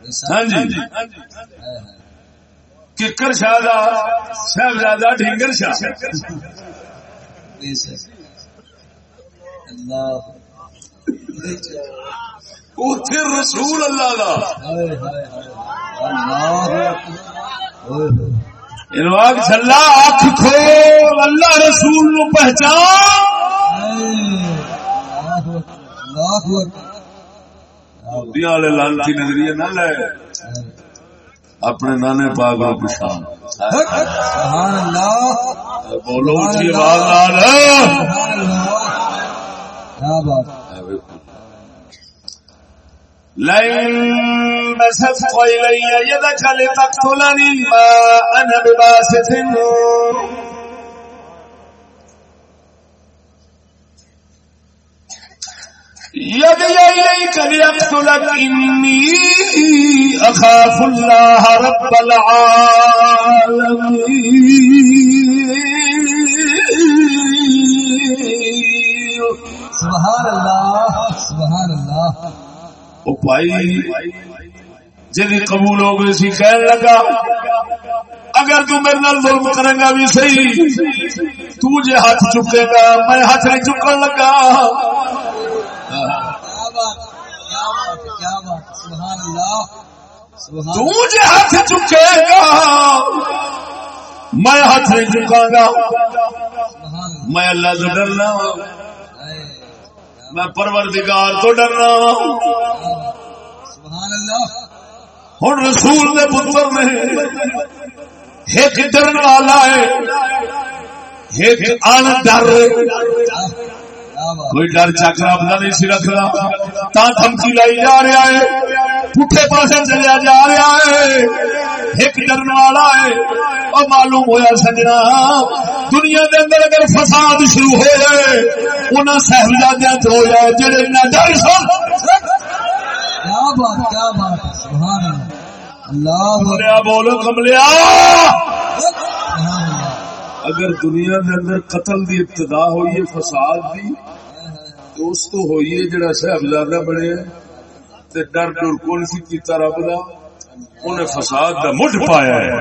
بے شک ہاں جی۔ ککر شاہ دا صاحبزادہ ڈھینگل شاہ۔ اللہ اوتھے رسول اللہ دا ہائے ہائے ہائے اللہ اکبر انواق چلا آنکھ کھول اللہ رسول نو پہچان والے لانتی نظریے نہ لے اپنے نانے پاک نو پچھان سبحان اللہ بولو اچھی آواز نال سبحان اللہ کیا بات لئن بسطت إلي يدك لتقتلني ما أنا بباسط. يدي إليك ليقتلك، إني أخاف الله رب العالمين. سبحان اللہ سبحان اللہ. وہ پائی جی قبول ہو گئی سی کہنے لگا، اگر تو میرے نال ظلم کرے گا بھی صحیح، تو جے ہاتھ چکے گا، میں ہاتھ نہیں چکن لگا۔ تو جے ہاتھ چکے گا، میں ہاتھ نہیں چکا گا۔ میں اللہ سے ڈرنا۔ ہوں میں پروردگار تو ڈرنا ہوں۔ سبحان اللہ ہوں رسول نے پتر نے ایک ڈرن والا ہے۔ ایک ان ڈر۔ کوئی ڈر چکر اپنا نہیں سی رکھنا۔ تا دھمکی لائی جا رہا ہے۔ پٹھے پاسے چلیا جا رہا ہے۔ ایک ڈرن والا ہے۔ اور معلوم ہویا سجنا۔ دنیا دے اندر اگر فساد شروع ہو جائے انہاں صاحبزادیاں تو ہو جائے جڑے نہ ڈر سن۔ کیا بات کیا بات سبحان اللہ۔ بولو کملیا اگر دنیا دے اندر قتل دی ابتدا ہوئی ہے فساد دی تو اس تو ہوئی ہے جڑا صاحبزادہ بنے تے ڈر ڈر کون سی کیتا رب دا؟ انہیں فساد دا مٹھ پایا ہے۔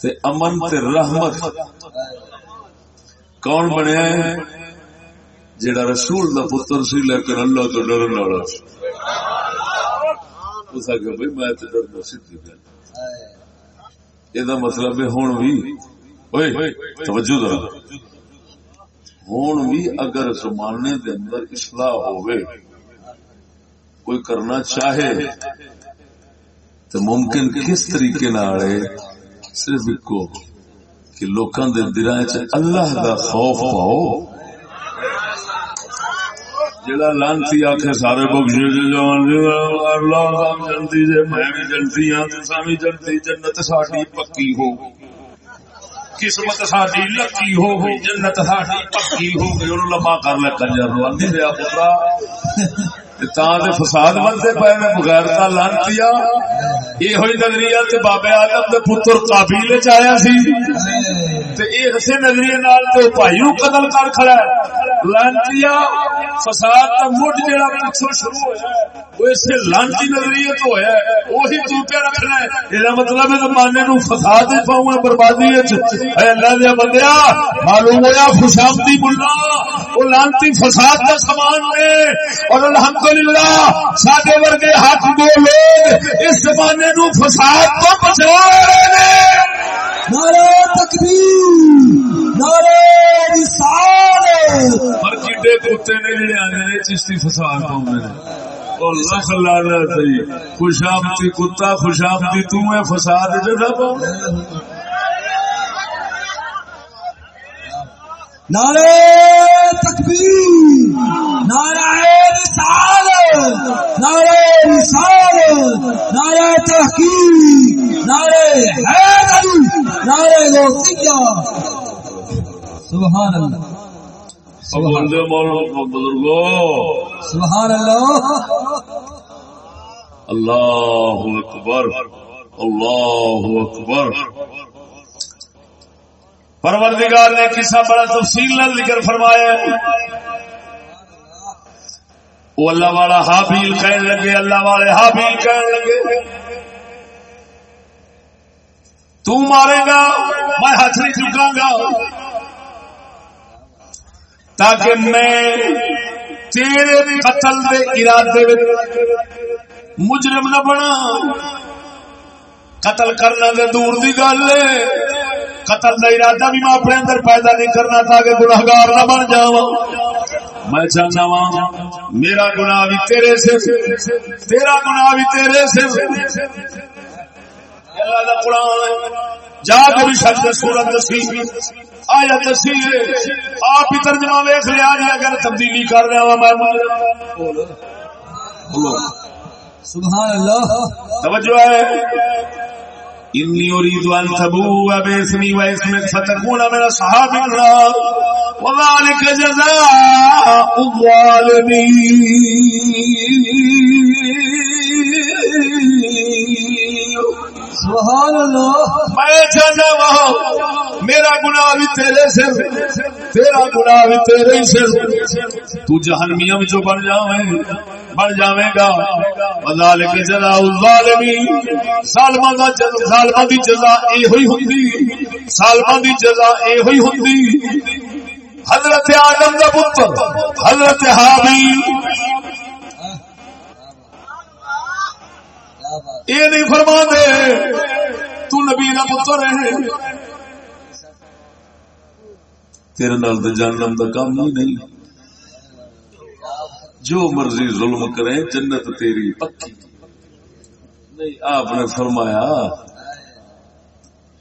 تے امن تے رحمت۔ کون بنیا ہے؟ جڑا رسول دا پتر سی، لیکن اللہ تو ڈرن والا سی۔ میں تے سیدھی گل۔ مطلب ہے ہوں بھی اوئے، توجہ ذرا۔ اگر زمانے دے اندر اصلاح ہوئے کوئی کرنا چاہے، تو ممکن کس طریقے نال ہے؟ صرف ایکو کہ لوکاں دے دلاں وچ اللہ دا خوف پاؤ۔ جڑا لانتی آکھے سارے بخشے دے جان دے اللہ سب جنتی جے میں بھی جنتی ہاں تساں بھی جنتی، جنت ساڈی پکی ہو۔ قسمت ساڈی لکی ہو گئی جنت ساڈی پکی ہو۔ گئی انہوں لمبا کر لے کنجر نو اندھی پترا۔ تے فساد بنتے پے نے بغیر تا لانتیا یہ ہوئی نظریہ تے بابے آدم دے پتر قابیل چ آیا سی۔ تے اے ہسے نظریے نال تے بھائی قتل کر کھڑا ہے لانچیا فساد کا مڈ جہاں پچھو شروع ہوا وہ اسے لانچی نظریے تو ہوا وہی تو پہ رکھنا ہے۔ یہ مطلب ہے زمانے نو فساد پاؤں بربادی اللہ دیا بندیا معلوم ہوا خوشامتی ملا وہ لانتی فساد کا سامان نے اور الحمدللہ سادے ورگے ہاتھ دو لوگ اس زمانے نو فساد تو بچا رہے ہیں نعرہ تکبیر، نعرہ رسالت۔ پر کڈے کتے نے جڑے آنے نے، چشتی فساد پاؤں نے۔ لانا خوشامتی کتا، خوشامتی تو ہے، فساد جڑا پاؤں۔ نعرہ تکبیر نعرہ رسالت نعرہ رسالت نعرہ تحقیق نعرہ حیدری نعرہ غوثیہ سبحان اللہ۔ مولو بزرگو۔ سبحان اللہ۔ اللہ اکبر اللہ اکبر۔ پروردگار نے قصہ بڑا تفصیل نہ ذکر فرمایا وہ اللہ والا حابیل کہنے لگے، اللہ والے حابیل کہنے لگے، تو مارے گا، میں ہاتھ نہیں چکا گا، تاکہ میں تیرے قتل دے ارادے مجرم نہ بنا۔ قتل کرنا دے دور دی گل قتل کا ارادہ بھی میں اپنے اندر پیدا نہیں کرنا تھا کہ گناہگار نہ بن جاوا میں چاہتا وا میرا گناہ بھی تیرے سے تیرا گناہ بھی تیرے سے۔ اللہ دا قرآن جا کے بھی سورت دسی آیا دسی آپ ہی ترجمہ ویخ لیا جی اگر تبدیلی کر رہا وا میں سبحان اللہ۔ توجہ ہے۔ انی اريد ان باسمي فتكون من اصحاب النار وذلك جزاء الظالمين. سبحان اللہ میں چاہتا وہاں میرا گناہ بھی تیرے سر تیرا گناہ بھی تیرے سر۔ تو جہنمیاں جو بن جاویں بن جاویں گا۔ وذالک جزاء الظالمین۔ ظالماں دا جزا ظالماں دی جزا اے ہوندی۔ ظالماں دی جزا اے ہوندی۔ حضرت آدم دا پتر، حضرت حابیل۔ یہ نہیں فرما دے تو نبی کا پتر ہے۔ تیرے نال تو کا کام ہی نہیں۔ جو مرضی ظلم کرے، جنت تیری پکی۔ نہیں، آپ نے فرمایا،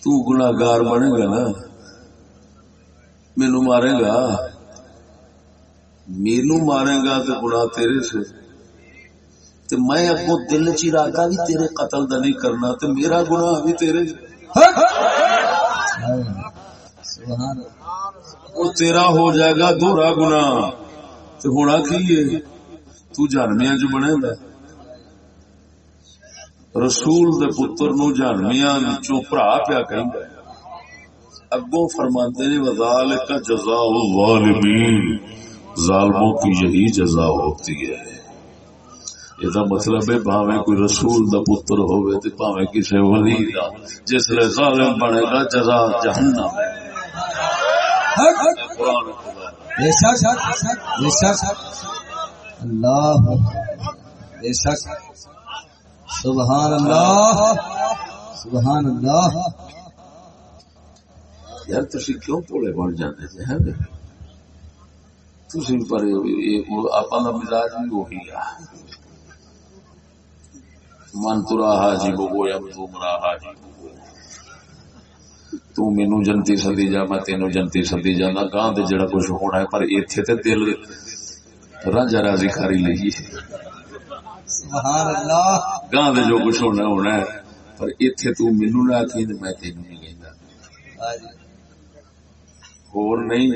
تو گناگار بنے گا نا۔ مینو مارے گا۔ مینو مارے گا تو گناہ تیرے سے۔ تے میں اگوں دل چ ارادہ بھی تیرے قتل دا نہیں کرنا، تے میرا گناہ بھی تیرے۔ وہ تیرا ہو جائے گا دوہرا گناہ۔ تے ہونا کی ہے؟ تو جانمیاں جو بنے گا رسول دے پتر نو جانمیاں بھرا پیا کہندا اگوں فرماتے نے وذالک جزاء الظالمین ظالموں کی یہی جزا ہوتی ہے یہ مطلب ہے بھاوے کوئی رسول دا پتر ہوئے تے بھاوے کسی ولی دا جس لیے ظالم بنے گا جزا جہنم ہے قرآن۔ بے شک بے شک اللہ بے شک سبحان اللہ سبحان اللہ یار تسی کیوں پوڑے بن جاتے تھے ہیں تسی پر آپ کا مزاج بھی وہی ہے من ترا حاجی بگو یا تو مرا حاجی بگو تو مینو جنتی سدی جا، میں تینو جنتی سدی جانا گاں دے جڑا کچھ ہونا ہے، پر ایتھے تے دل رانجا راضی کاری لئی۔ سبحان اللہ گاں دے جو کچھ ہونا ہونا ہے پر ایتھے تو مینو نہ تے میں تینو نہیں کہندا اور نہیں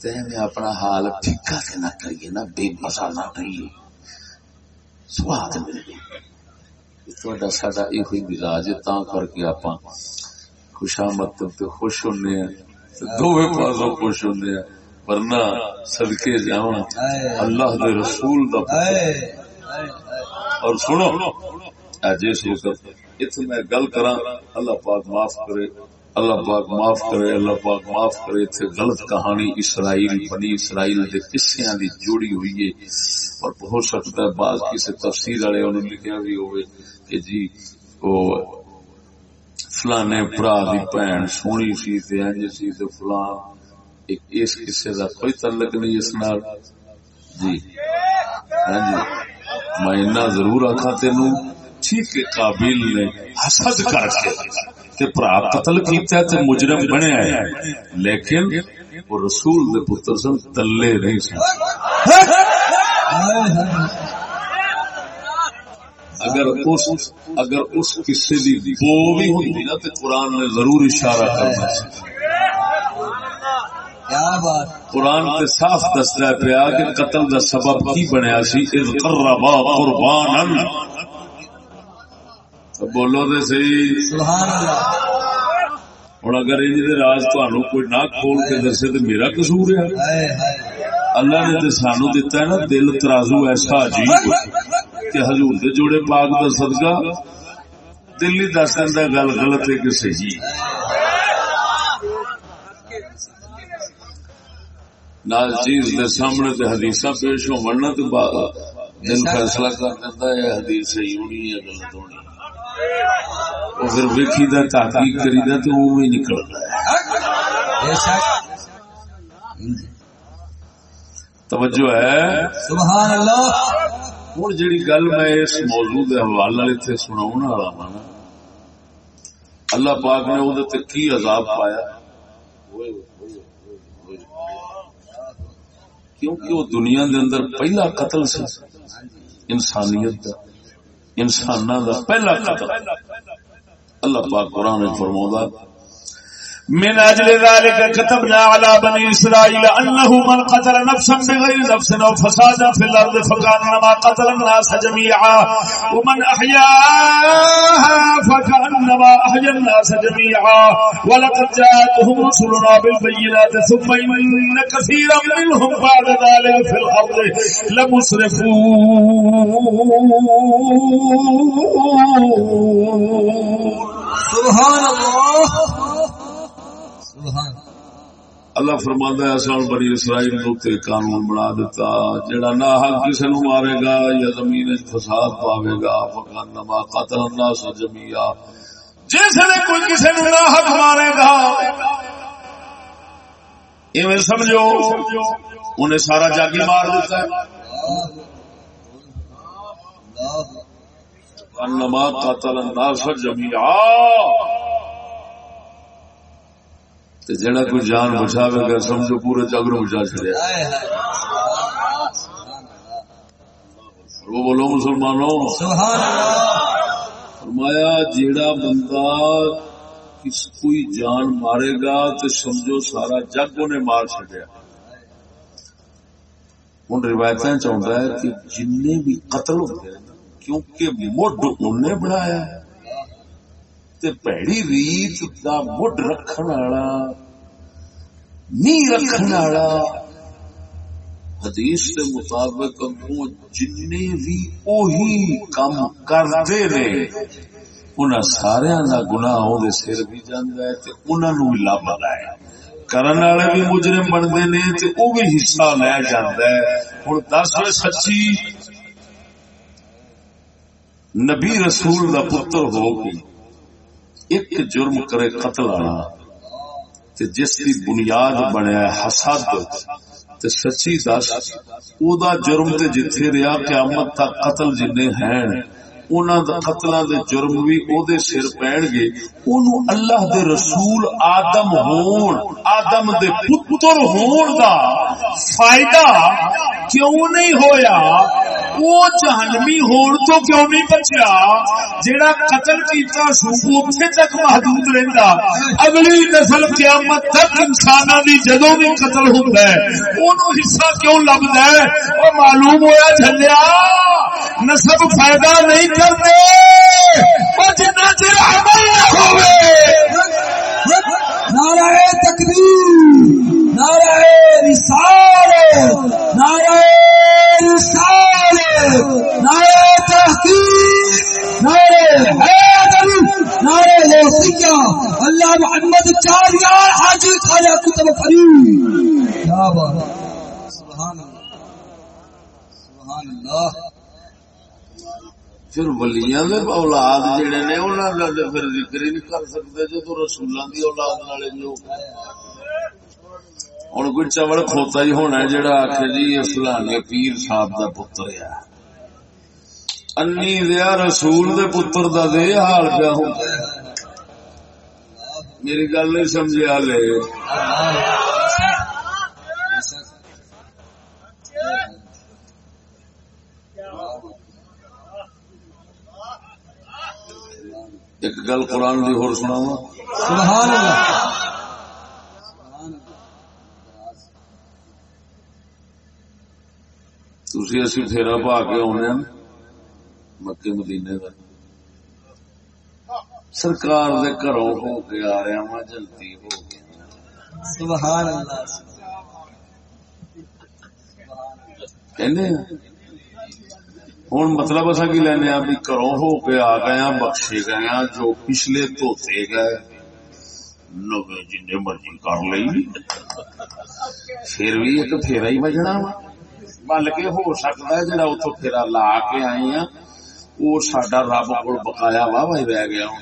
تے میں اپنا حال ٹھیکا سے نہ کریے نا بے مزہ نہ رہیے سواد ملے۔ تھوڑا ساڈا یہ ہوئی مزاج ہے تاں کر کے آپ خوشامد خوش ہونے ہیں۔ دوویں پاسوں خوش ہونے ہیں۔ ورنہ صدقے جاؤں۔ اللہ دے رسول دا اور سنو جس وقت اتنے میں گل کرا اللہ پاک معاف کرے۔ اللہ پاک معاف کرے، اللہ پاک معاف کرے۔ اتنے غلط کہانی اسرائیل، بنی اسرائیل کے قصے دی جوڑی ہوئی ہے۔ اور ہو سکتا ہے بعض کسی تفصیل والے انہوں لکھا بھی ہوئے کہ جی وہ فلانے برا دی بہن سونی سی، تے انج سی، تے فلان اس قصے دا کوئی تعلق نہیں اس نال۔ جی۔ ہاں جی۔ میں ضرور آخا تین ٹھیک قابل نے حسد کر کے تے برا قتل کیتا تے مجرم بنیا ہے۔ لیکن وہ رسول دے پتر سن تلے نہیں سن۔ اگر اس اگر اس قصے دی بو بھی ہوندی نا تے قرآن نے ضرور اشارہ کرنا۔ سی قرآن تے صاف دستا پیا کہ قتل دا سبب کی بنیا سی؟ اذ قربا قربانا. بولو تو سی ہوں اگر راج تہن کوئی نہ کھول کے دسے تو میرا قصور ہے۔ اللہ نے تو سانو دتا ہے نا دل ترازو ایسا عجیب کہ حضور دے جوڑے پاک دا صدقہ دل ہی دس دینا گل غلط ہے کہ صحیح۔ نال چیز دے سامنے تے حدیث پیش ہو مرنا تو دل فیصلہ کر دیتا ہے حدیث صحیح ہونی ہے غلط ہونی پھر ویکھی دا تحقیق کری دا تو وہ ہی نکلتا ہے۔ توجہ ہے؟ سبحان اللہ۔ ہوں جی گل میں اس موضوع کے حوالے اتنے سنا والا وا اللہ پاک نے وہ کی عذاب پایا؟ کیونکہ وہ دنیا دے اندر پہلا قتل سی۔ انسانیت دا انسان دا پہلا قتل۔ اللہ پاک قرآن فرمودا من اجل ذلك كتبنا على بني اسرائيل انه من قتل نفسا بغير نفس او فسادا في الارض فكانما قتل الناس جميعا. ومن احياها فكانما احيا الناس جميعا. ولقد جاءتهم رسلنا بالبينات ثم ان كثيرا منهم بعد ذلك في الارض لمسرفون. سبحان الله. اللہ اللہ فرماندہ آسان بنی اسرائیل دوتے قانون بنا دیتا جڑا نہ حق کسی نو مارے گا یا زمین فساد پاوے گا فکان نما قتل الناس جميعا جس نے کوئی کسی نو نہ حق مارے گا۔ ایویں سمجھو، انہیں سارا جاگی مار دیتا ہے۔ انما قتل الناس جميعا تے جڑا کوئی جان بچاوے گا سمجھو پورے جگ بچا چڑیا وہ بولو مسلمانوں سبحان اللہ۔ فرمایا جیڑا بندہ کس کوئی جان مارے گا تو سمجھو سارا جگ انہیں مار چڈیا ہوں روایت چاہتا ہے کہ جن بھی قتل ہوتے ہیں کیونکہ مڈ انہیں بنایا ہے۔ تے پیڑی ریت دا مڈ رکھن والا، نی رکھن والا۔ حدیث کے مطابق اگوں جن بھی اوہی کام کرتے نے انہاں سارے دا گناہ وہ سر بھی جانا ہے تے انہاں نو بھی لبدا ہے۔ کرن والے بھی مجرم بنتے نے تے او بھی حصہ لے جاندا ہے۔ ہن دس سچی نبی رسول دا پتر ہو گئی۔ ایک جرم کرے قتل آنا تے جس کی بنیاد بنیا حسد تے سچی دس، او دا جرم تے جتھے ریا قیامت تک قتل جنے ہیں۔ انہاں دا قتلاں دے جرم بھی او دے سر پین گے اونوں اللہ دے رسول آدم ہون، آدم دے پتر ہون دا فائدہ کیوں نہیں ہویا؟ وہ جہنمی ہون تو کیوں نہیں بچیا؟ جیڑا قتل کیتا سو اوتھے تک محدود رہندا۔ اگلی نسل قیامت تک انساناں دی جدوں بھی قتل ہوندا ہے، اونوں حصہ کیوں لبدا ہے؟ او معلوم ہویا جھلیا، نسب فائدہ نہیں کرنے جنا چر عمل نہ ہوئے۔ نعرہ اللہ محمد چار حاجی خواجہ کتب سبحان اللہ سبحان اللہ۔ پھر ولیاں دے اولاد جڑے نے، انہاں دا تے پھر ذکر ہی نہیں کر سکتے جو تو رسولاں دی اولاد والے جو۔ ہن کوئی چوڑ کھوتا ہی ہونا ہے جڑا آکھے جی یہ فلانے پیر صاحب دا پتر ہے۔ انی دیا رسول دے پتر دا دے حال پیا ہوندا ہے میری گل نہیں سمجھا لے ایک گل قرآن دی ہور سناواں۔ سبحان اللہ۔ تسی اسی پھیرا پا کے آنے مکے مدینے کا سرکار دے گھروں ہو کے آ رہا وا جلدی ہو کے سبحان اللہ۔ کہنے ہوں۔ مطلب اصا کی لینے بھی گھروں ہو کے آ گئے بخشے گئے جو پچھلے دھوتے گئے۔ جن مرضی کر لی پھر بھی ایک پھیرا ہی بجنا وا۔ بلکہ ہو سکتا ہے، جڑا اتو پھیرا لا کے آئے ہیں، وہ سڈا رب کو بقایا واہ واہ رہ گیا ہوں۔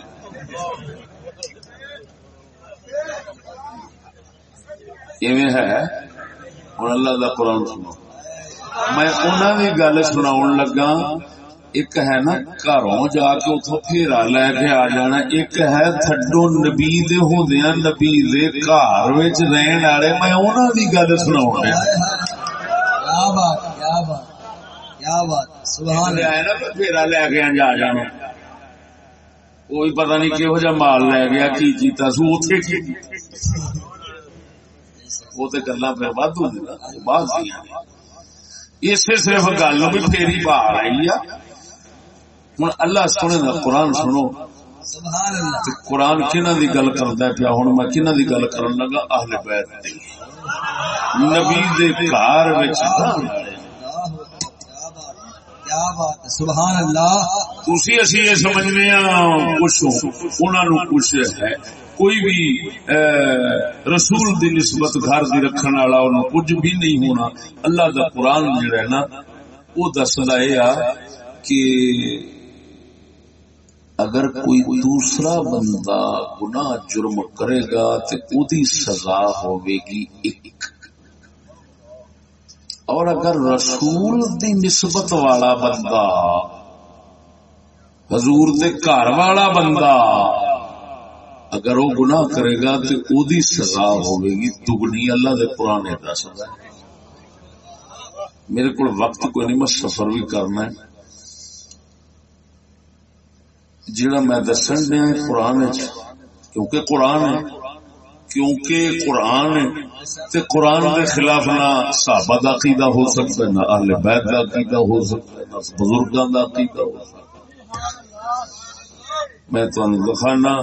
ایویں ہے۔ ہوں، اللہ دا قرآن سنو۔ میں انہوں کی گل سنا لگا۔ ایک ہے نا گھروں جا کے اتو پھیرا لے کے آ جانا۔ ایک ہے تھڈو نبی دے نبی دے گھر رہن والے۔ میں گل سنا کیا بات کیا بات کیا بات سبحان اللہ۔ ہے نا پھیرا لے کے جا جانا۔ کوئی پتہ نہیں جا مال لے گیا کی کیتا سو اتنے کی [laughs] وہ تو گلا پھر ود ہوں بعد اسے صرف گل بھی پھیری باہر آئی آ ہوں اللہ سونے کا قرآن سنو۔ قرآن کنہ دی گل کردا پیا؟ ہن میں کنہ دی گل کرن لگا؟ اہل بیت دی۔ نبی دے گھر سبحان اللہ۔ اسی یہ سمجھنے ہاں کچھ انہاں نو کچھ ہے۔ کوئی بھی رسول دی نسبت گھر دی رکھن والا انہوں کچھ بھی نہیں ہونا، اللہ دا قرآن جڑا ہے نا وہ دسدا اے آ کہ اگر کوئی دوسرا بندہ گناہ جرم کرے گا تو اودی سزا ہوے گی ایک۔ اور اگر رسول دی نسبت والا بندہ، حضور دے گھر والا بندہ اگر وہ گناہ کرے گا تو اودی سزا ہوے گی، دگنی اللہ دے پرانے دس میرے کو وقت کوئی نہیں، میں سفر بھی کرنا ہے۔ جڑا میں دسن دیا قرآن کیونکہ قرآن ہے، کیونکہ قرآن ہے، تے قرآن کے خلاف نہ صحابہ دا عقیدہ ہو سکتا ہے، نہ اہل بیت دا عقیدہ ہو سکتا ہے، نہ بزرگاں دا عقیدہ ہو سکتا ہے۔ میں تمہیں دکھانا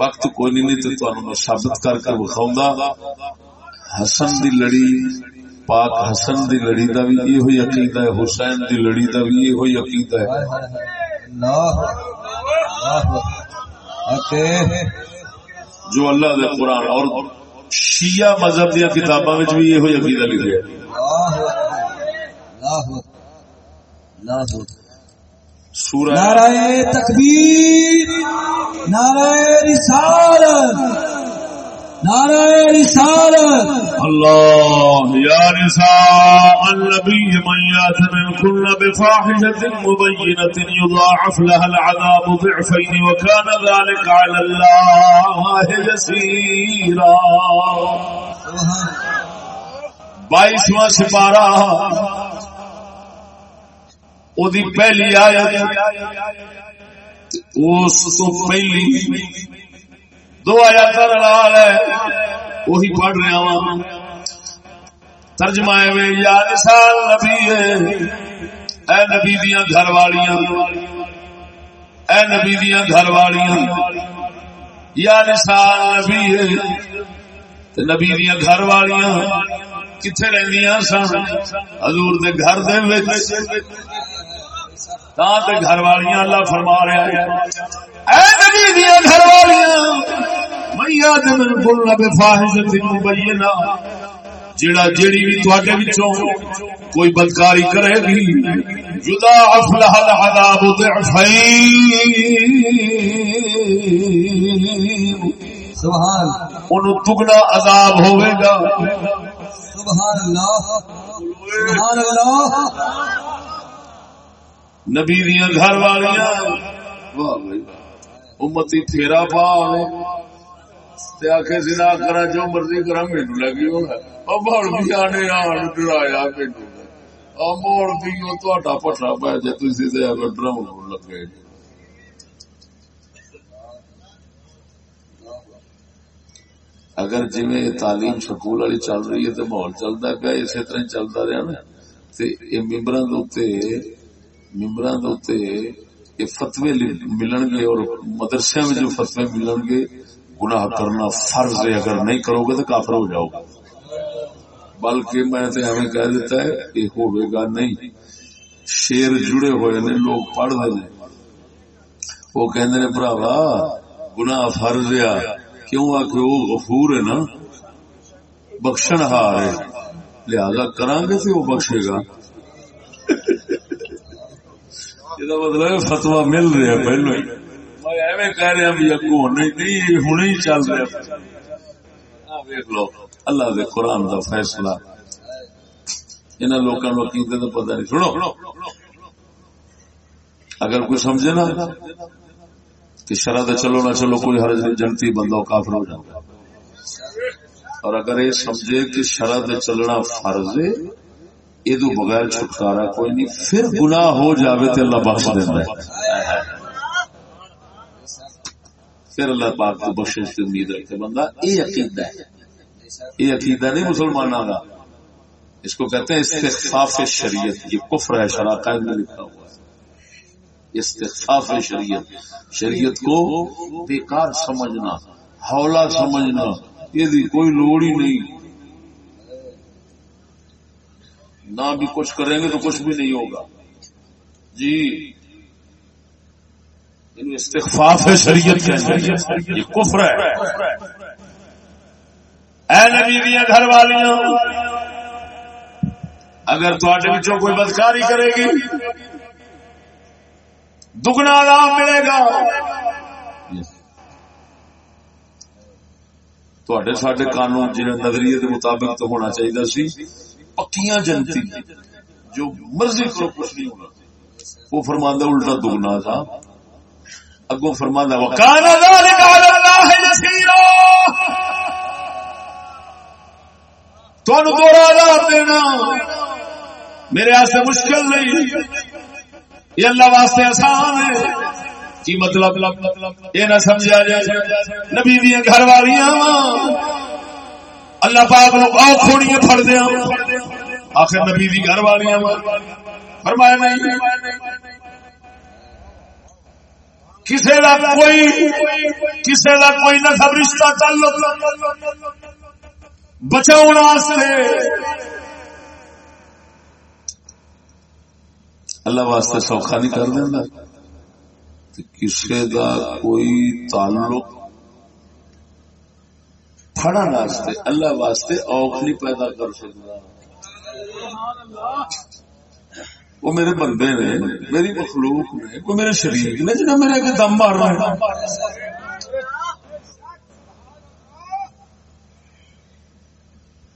وقت کوئی نہیں نہیں تو میں ثابت کر کے بکھاؤں گا۔ حسن دی لڑی پاک حسن دی لڑی دا بھی یہ ہوئی عقیدہ ہے حسین دی لڑی دا بھی یہ ہوئی عقیدہ ہے۔ اللہ اللہ جو اللہ دے قرآن اور شیعہ مذہب دیا کتاباں وچ بھی یہ ہوئی عقیدہ ہے۔ اللہ اللہ سورہ نعرہ تکبیر نعرہ رسالت نعرہ رسالت۔ الله يا نساء النبي من يات منكن بفاحشة مبينة يضاعف لها العذاب ضعفين وكان ذلك على الله يسيرا بائیسواں سپارہ دی پہلی آیت اس تو پہلی دو آیات لال ہے وہی پڑھ رہا ہوں ترجمہ میں یا نسال نبی اے نبی دیاں گھر والیاں اے نبی دیاں گھر والیاں یا نسال نبی ہے نبی دیاں گھر والیاں کتنے رہندیاں سن حضور دے گھر دے وچ گھر والیاں اللہ فرما رہا ہے۔ نبی گھر والیاں میاں دن کل بے فاحشت مبینہ جڑا جڑی بھی تواڈے وچوں کوئی بدکاری کرے گی جدا افلح العذاب ضعفین۔ سبحان۔ دگنا عذاب ہوئے گا۔ سبحان اللہ۔ سبحان اللہ۔ نبی دیا گھر والیاں۔ واہ بھائی، امتی تھیرا پا تے آخے زنا کرا، جو مرضی کرا مینو لگی ہونا اور مول بھی آنے آن، ڈرایا مینو اور مول بھی تا پٹا پی جائے تھی ڈراؤن لگے۔ اگر جی تعلیم سکول والی چل رہی ہے تو ماحول چلتا پیا، اسی طرح چلتا رہا نا۔ ممبر فتوی ملن گے اور مدرسے میں جو فتوی ملن گے، گناہ کرنا فرض ہے۔ اگر نہیں کرو گے تو کافر ہو جاؤ گے۔ بلکہ میں تو ہمیں کہہ دیتا ہے، یہ ہوئے گا نہیں۔ شیر جڑے ہوئے نے، لوگ پڑھ دے وہ کہندے نے بھراوا گناہ فرض ہے۔ کیوں آ کے وہ غفور ہے نا۔ بخشن ہار ہے۔ لہذا کران گے تو وہ بخشے گا۔ یہ مطلب فتوا مل رہا پہلو ہی ایویں کہہ رہے ہیں اگو نہیں ہوں ہی چل رہا دیکھ لو اللہ دے قرآن دا فیصلہ انہوں لوگوں کو عقیدے تو پتہ نہیں سنو اگر کوئی سمجھے نا کہ شرح تو چلو نہ چلو کوئی حرج نہیں جنتی بندہ کافر ہو جاتا اور اگر یہ سمجھے کہ شرح چلنا فرض ہے یہ تو بغیر چھٹکارا کوئی نہیں، پھر گناہ ہو جاوے تو اللہ بخش دینا ہے۔ پھر اللہ پاک کو بخش کی امید رکھے بندہ، یہ عقیدہ ہے۔ یہ عقیدہ نہیں مسلمانوں کا اس کو کہتے ہیں استخفاف شریعت، یہ کفر ہے شراکت میں لکھا ہوا استخفاف شریعت شریعت کو بیکار سمجھنا ہولا سمجھنا، یہ کوئی لوڑ ہی نہیں۔ نہ بھی کچھ کریں گے تو کچھ بھی نہیں ہوگا۔ جی۔ یعنی استخفاف ہے شریعت یہ کفر ہے۔ اے نبی دیا گھر والیاں، اگر تھوڑے کوئی بدکاری کرے گی، دگنا آرام ملے گا۔ تھوڑے سڈے قانون جن نظریے کے مطابق تو ہونا چاہیے سی پکیاں جنتی جو مرضی کرو، کچھ نہیں ہونا۔ وہ فرماندہ الٹا دگنا تھا۔ اگو فرماندہ دینا۔ میرے واسطے مشکل نہیں۔ یہ اللہ واسطے آسان ہے۔ کی مطلب؟ یہ نہ سمجھا جائے۔ نبی دیا گھر والیاں۔ اللہ پاک نو آؤ کھوڑی پڑ دیا۔ آخر نبی دی گھر والیاں فرمایا نہیں۔ کسی کا کوئی کسی کا کوئی نسب رشتہ تعلق بچاؤ اللہ واسطے سوکھا نہیں کر دینا۔ کسی کا کوئی تعلق پڑا واسطے، اللہ واسطے اوکھ نہیں پیدا کر سکتا۔ وہ میرے بندے نے، میری مخلوق نے، وہ میرے شریک نے، جنہیں میرے کے دم مار رہا ہے۔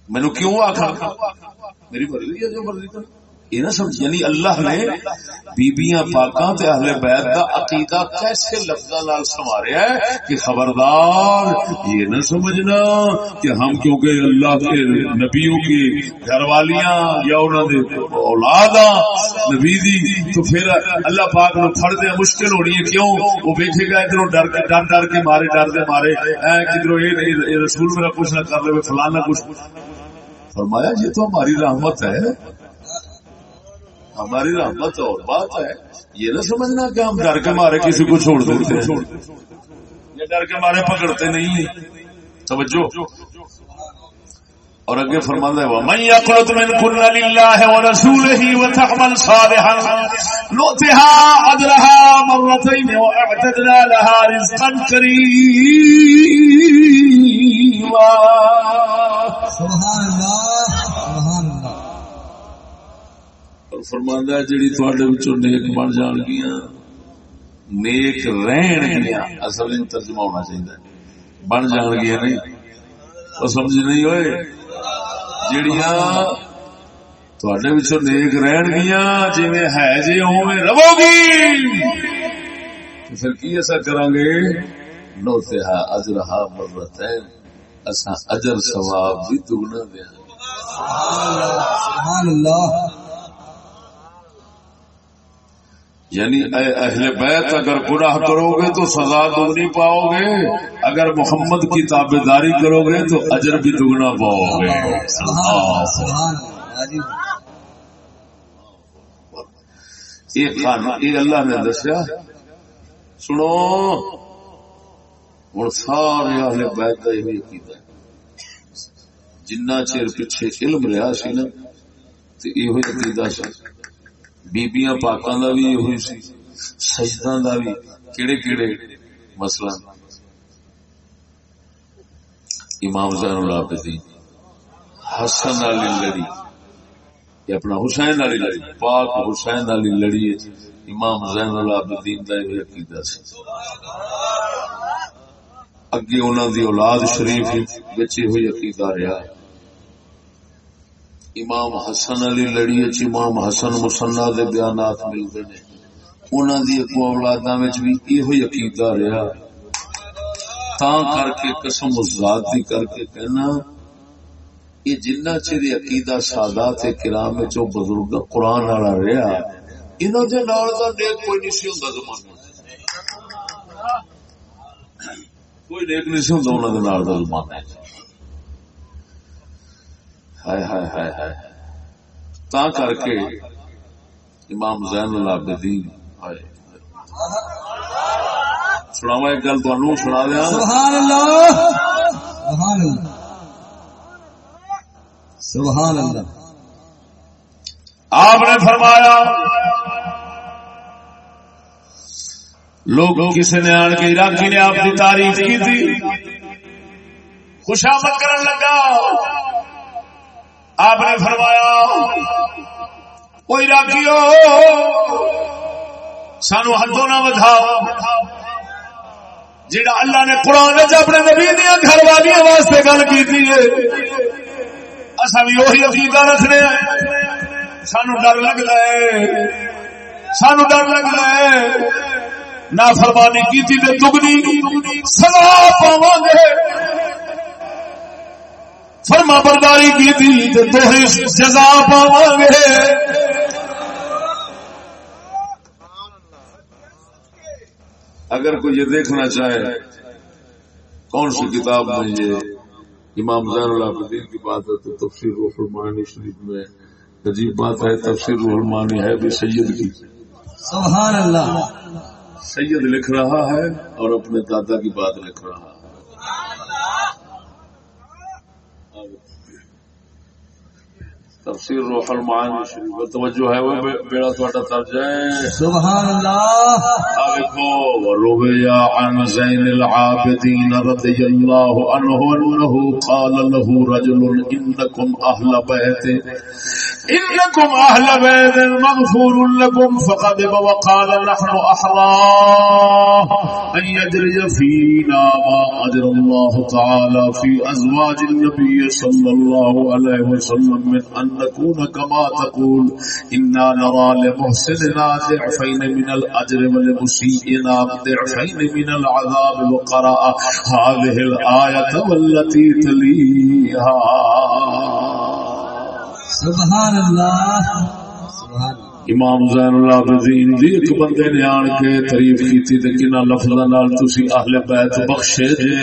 مینو کیوں آخر میری مرضی ہے جو مرضی کر یہ نہ سمجھ یعنی اللہ نے بیبیاں پاکاں تے اہل بیت دا عقیدہ کیسے لفظاں نال سنواریا ہے کہ خبردار، یہ نہ سمجھنا کہ ہم کیونکہ اللہ کے نبیوں کی گھر والیاں یا انہاں دے اولاد نبی دی، تو پھر اللہ پاک نو پھڑ دے، مشکل ہونی ہے کیوں؟ وہ دیکھے گا ادھروں ڈر کے، ڈر ڈر کے مارے، ڈر دے مارے، اے کدھروں یہ رسول میرا کچھ نہ کر لے فلانا کچھ۔ فرمایا، یہ تو ہماری رحمت ہے۔ ہماری رحمت اور بات ہے یہ نہ سمجھنا کہ ہم ڈر کے مارے کسی کو چھوڑ دیتے یہ ڈر کے مارے پکڑتے نہیں توجہ۔ اور اگے فرمانا ہے من يقنط من كل لله ورسوله وتعمل صالحا نؤتها اجرها مرتين واعتدنا لها رزقا كريما۔ سبحان فرماندہ جڑی تھوڑے بچوں نیک بن جان گیا نیک رہن گیا اصل ان ترجمہ ہونا چاہیے بن جان گیا نہیں۔ تو سمجھ نہیں ہوئے؟ جڑیاں تھوڑے بچوں نیک رہن گیا جی ہے جی اوے رو گی۔ پھر کی ایسا کریں گے نو تہا اجرہا مرتین۔ اسا اجر ثواب بھی دگنا دیا سبحان اللہ سبحان اللہ۔ یعنی اے اہل بیت اگر گناہ کرو گے تو سزا دگنی پاؤ گے اگر محمد کی تابے داری کرو گے تو اجر بھی دگنا پاؤ گے یہ اللہ نے دسیا۔ سنو۔ ہوں سارے اہل بیت کا یہ جنہ چیر پیچھے علم رہا سی نا تو یہ عقیدہ سی بیبیاں پاکاں دا بھی یہ سی، سجداں دا بھی۔ کیڑے کیڑے مثلا امام زین العابدین حسن علی لڑی۔ یہ اپنا حسین علی لڑی۔ پاک حسین علی لڑی امام زین العابدین دا یہ عقیدہ سی۔ اگے انہاں دی اولاد شریف وچ ہوئی عقیدہ رہا امام حسن علی لڑی اچ امام حسن مسنا دے بیانات ملتے ہیں۔ انہاں دی اگو اولاداں وچ بھی ایہو عقیدہ رہا۔ تاں کر کے قسم ذات دی کر کے کہنا، یہ جنہ چر عقیدہ سادات کرام وچ او بزرگ قرآن والا رہا، انہاں دے نال دا نیک کوئی نہیں سی ہوندا زمانہ۔ کوئی نیک نہیں سی ہوندا انہاں دے نال دا زمانہ۔ ہائے ہائے ہائے ہائے۔ تا کر کے امام زین العابدین ہائے۔ سناوا ایک گل تمہوں سنا دیا سبحان اللہ سبحان اللہ سبحان اللہ آپ نے فرمایا لوگ کسی نے آن کے عراقی نے آپ کی تعریف کی تھی؟ خوشامد کرن لگا۔ آپ نے فرمایا، کوئی راکیو، سانو ہاتھوں نہ بدھاؤ جڑا اللہ نے قرآن اپنے نبی دیا گھر والی واسطے گل کی اصا بھی وہی عقیدہ رکھنے سانو ڈر لگتا ہے، سانو ڈر لگتا ہے نہ فرمانی کی دگنی، سزا پاو گے۔ فرما برداری کی تھی دوہری جزا پاو گے اگر کوئی یہ دیکھنا چاہے کون سی کتاب میں یہ امام زین العابدین کی بات ہے تو تفسیر روح المانی شریف میں عجیب بات ہے تفسیر روح المانی ہے بھی سید کی۔ سبحان اللہ۔ سید لکھ رہا ہے اور اپنے دادا کی بات لکھ رہا ہے۔ تفسیر روح المعانی شریف توجہ ہے وہ بیڑا تھوڑا ترجہ ہے سبحان اللہ دیکھو وروي عن زين العابدين رضي الله عنه انه قال له رجل انكم اهل بيت انكم اهل بيت مغفور لكم فقد وقال نحن احرى ان يجري فينا ما اجر الله تعالى في ازواج النبي صلى الله عليه وسلم من ان نكون كما تقول انا نرى لمحسننا ضعفين من الاجر ولمسيئنا ضعفين من العذاب وقرأ هذه الايه والتي تليها سبحان اللہ. سبحان اللہ امام زین العابدین دی ایک بندے نے آن کے تعریف کیتی تے کنا لفظاں نال تسی اہل بیت بخشے جے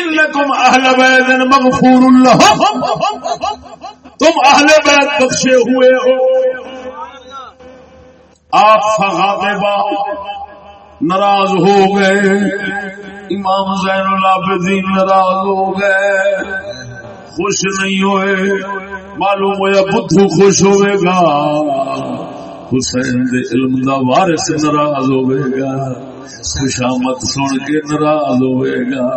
انکم اہل بیت مغفور لهم تم اہل بیت بخشے ہوئے ہو. آپ فغاضبا ناراض ہو گئے. امام زین العابدین ناراض ہو گئے. خوش نہیں ہوئے، معلوم ہوا بدھو خوش ہوئے گا۔ حسین دے علم دا وارث ناراض ہوئے گا۔ خوشامت سن کے ناراض ہوئے گا۔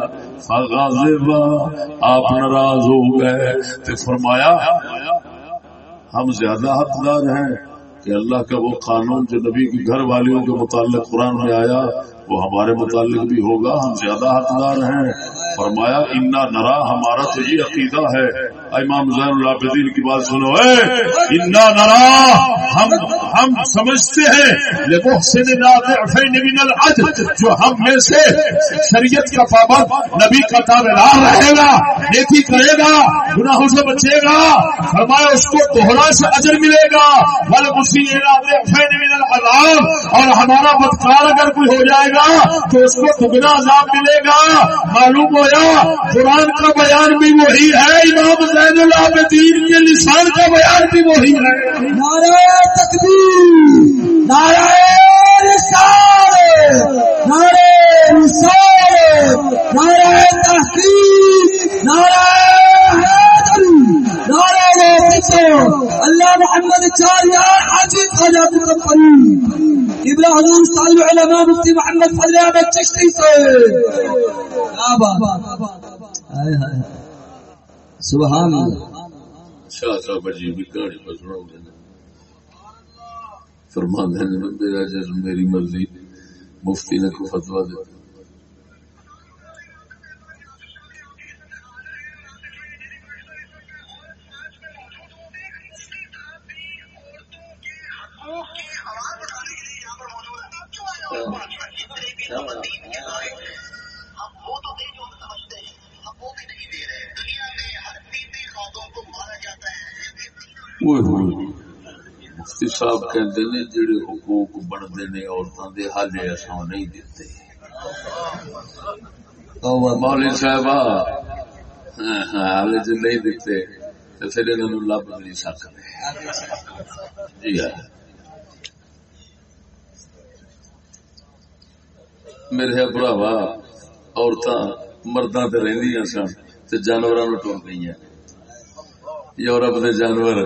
غازبا آپ ناراض ہو گئے۔ تو فرمایا، ہم زیادہ حقدار ہیں کہ اللہ کا وہ قانون جو نبی کی گھر والیوں کے متعلق قرآن میں آیا وہ ہمارے متعلق بھی ہوگا، ہم زیادہ حقدار ہیں۔ فرمایا، انا نرا، ہمارا تو یہ عقیدہ ہے امام زین العابدین کی بات سنو انا نرا، ہم ہم سمجھتے ہیں محسن من العج جو ہم میں سے شریعت کا پابند، نبی کا تابعدار رہے گا، نیکی کرے گا، گناہوں سے بچے گا، فرمایا اس کو دوہرا سے اجر ملے گا بل اسی من العذاب اور ہمارا بدکار اگر کوئی ہو جائے گا گا تو اس کو دگنا عذاب ملے گا، معلوم ہوا قرآن کا بیان بھی وہی ہے، امام زین زین العابدین کے لسان کا بیان بھی وہی ہے۔ نعرہ تکبیر، نعرہ رسالت نعرہ رسالت، نعرہ تحقیق، نعرہ اللہ محمد چار یار حاجی خواجہ مکمل ابراہیم صلی علماء مفتی محمد فضل احمد چشتی سے سبحان شاہ صاحب جی بھی کہانی پر فرمان ہے میرا میری مرضی، مفتی نے کو فتوا دیتا۔ مفتی صاحب کہتے ہیں جڑے حقوق بنتے نے عورتوں کے حل اصا نہیں دیتے مولوی صاحب ہاں، ہاں، حال چ نہیں دیتے تو پھر انہوں لب نہیں سکتے جی ہاں۔ میرے براوا عورت مردہ تے رہندیاں سن تے جانوراں نو ٹر گئی یورپ دے جانور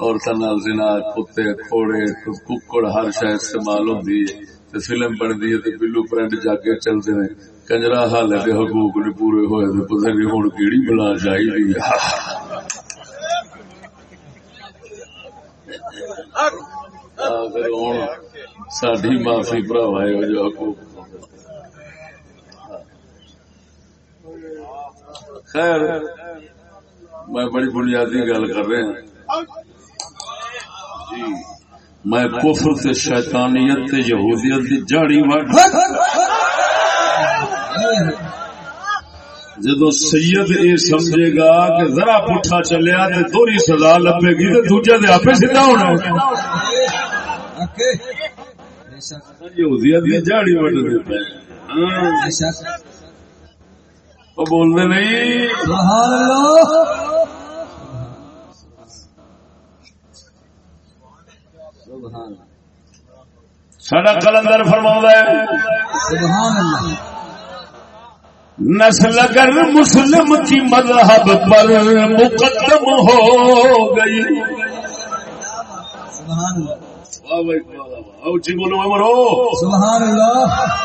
عورتوں نال زنا، کتے کھوڑے ککڑ، ہر شے استعمال ہوندی ہے۔ تے فلم بنتی ہے تے بلو پرنٹ جا کے چلتے ہیں کنجرا حال ہے حقوق نہیں پورے ہوئے تے پتہ نہیں ہن کیڑی بلا چاہیے ساری معافی براوا جو حقوق خیر، میں بڑی بنیادی گل کر رہا ہوں۔ میں کفر تے شیطانیت تے یہودیت دی جاڑی وڈ۔ جدو سید یہ سمجھے گا کہ ذرا پٹھا چلیا تو دوری سزا لبے گی تو دوجے دے آپ سیدھا ہونا۔ یہودیت دی جاڑی وڈ دے۔ وہ بولنے نہیں۔ سڈا کلندر فرما نسل اگر مسلم کی مذہب پر مقدم ہو گئی۔ بولو مرو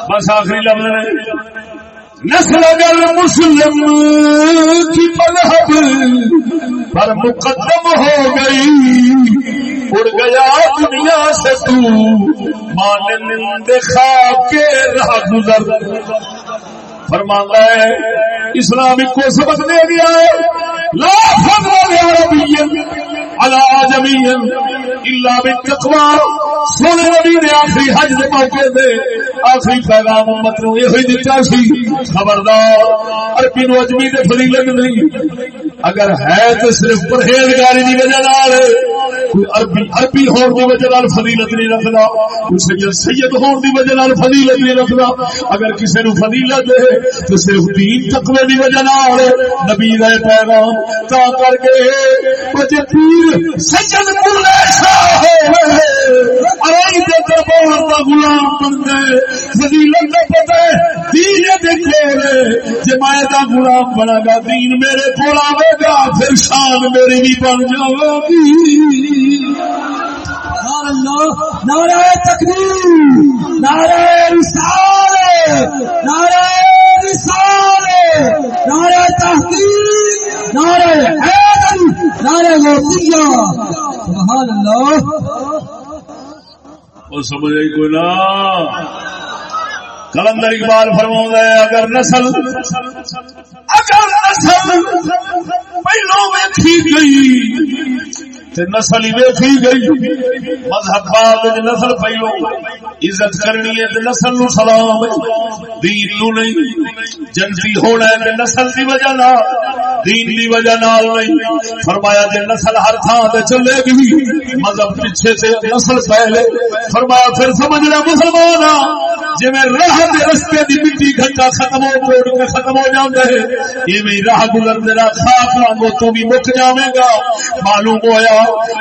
بس آخری لفظ نسل اگر مسلم کی مذہب پر مقدم ہو گئی۔ اڑ گیا دنیا سے تو۔ مانند خواب کے راہ گزر۔ فرماتا ہے، اسلام کو سبق دے دیا ہے۔ لا فضل عربی علی جمیع الا بالتقوى سونے نبی نے آخری حج کے موقع دے۔ آخری پیغام امت نو یہ دتا سی۔ خبردار، عربی نو اجمی دے فضیلت نہیں۔ اگر ہے تو صرف پرہیزگاری کی وجہ نال۔ کوئی عربی عربی ہون کی وجہ نال فضیلت نہیں رکھدا، کوئی سید سید ہون کی وجہ نال فضیلت نہیں رکھدا۔ اگر کسی نو فضیلت ہے تو صرف دین تقوی دی وجہ نال نبی دا پیغام۔ تا کر کے وجہ پیر سید کلے شاہ ہوئے ارائی دے دربار دا غلام بن گئے فضیلت دا پتہ ہے، دین دیکھے جے میں دا غلام بنا گا دین میرے کول آوے گا، پھر شان میری بھی بن جاوے گی۔ نعرہ تکبیر، نعرہ رسال نعرہ رسال نعرہ تحقیق، نعرہ حیدر نعرہ غوثیہ سبحان اللہ۔ وہ سمجھ آئی کوئی نہ کلندر اقبال فرما ہے، اگر نسل اگر نسل پہلو میں گئی، تے نسل ہی ویکھی گئی، مذہب بعد نسل پہلو عزت کرنی ہے تے نسل نو سلام دین نو نہیں، جنتی ہونا ہے تے نسل دی وجہ نہ دین دی وجہ نال نہیں۔ فرمایا جے نسل ہر تھان تے چلے گی، مذہب پیچھے سے نسل پہلے۔ فرمایا پھر سمجھ رہا مسلمان جی میں راہ دے رستے دی مٹی گھٹا ختم ہو توڑ کے ختم ہو جاندے یہ میں راہ گزر میرا خاک لانگو تو بھی مک جاویں گا۔ معلوم ہویا،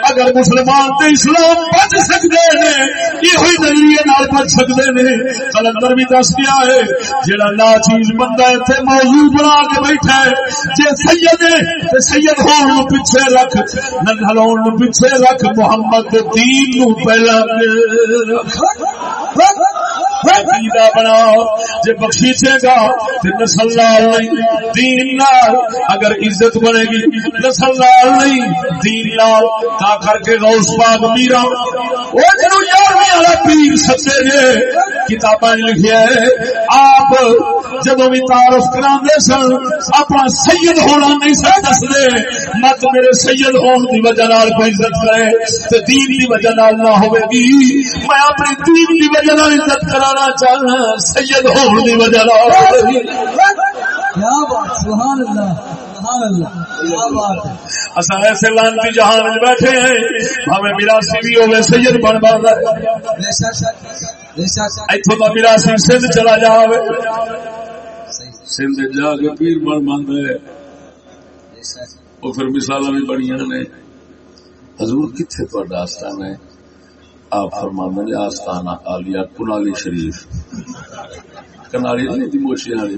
اگر مسلمان تے اسلام بچ سکتے ہیں یہ ہوئی نظریے نال بچ سکتے ہیں کلندر بھی دس گیا ہے جڑا نا چیز بندہ ہے تے موضوع بنا کے بیٹھا ہے، جے سید ہے، تے سید ہون نو پیچھے رکھ ننہل ہون نو پیچھے رکھ، محمد دین نو پہلا رکھ عقیدہ بنا جے بخشیچے گا تے نسل لال نہیں، دین لال اگر عزت بنے گی، نسل لال نہیں، دین لال تا کر کے غوث پاک میرا۔ او جنو یارویں والا پیر سچے جے کتاباں لکھیا ہے، آپ جدو بھی تعارف کراندے سن، اپنا سید ہونا نہیں سن دسدے، مت میرے سید ہون دی وجہ نال کوئی عزت کرے، تے دین دی وجہ نال نہ ہوے گی۔ میں اپنی دین دی وجہ نال عزت کرانا چاہنا سید ہون دی وجہ نال۔ کیا بات سبحان اللہ سبحان اللہ کیا بات ہے۔ اصا ایسے لانتی جہان میں بیٹھے ہیں ہمیں میراسی بھی سید بن اتوں کا میراسی سندھ چلا جاوے۔ سندھ جا کے پیر بن بن ہے۔ وہ پھر مثال بھی بڑی نے۔ حضور کتنے تھوڑا آستان ہے؟ آپ فرمانے نے آستانہ آلیا کنالی شریف۔ کنالی نہیں تھی والی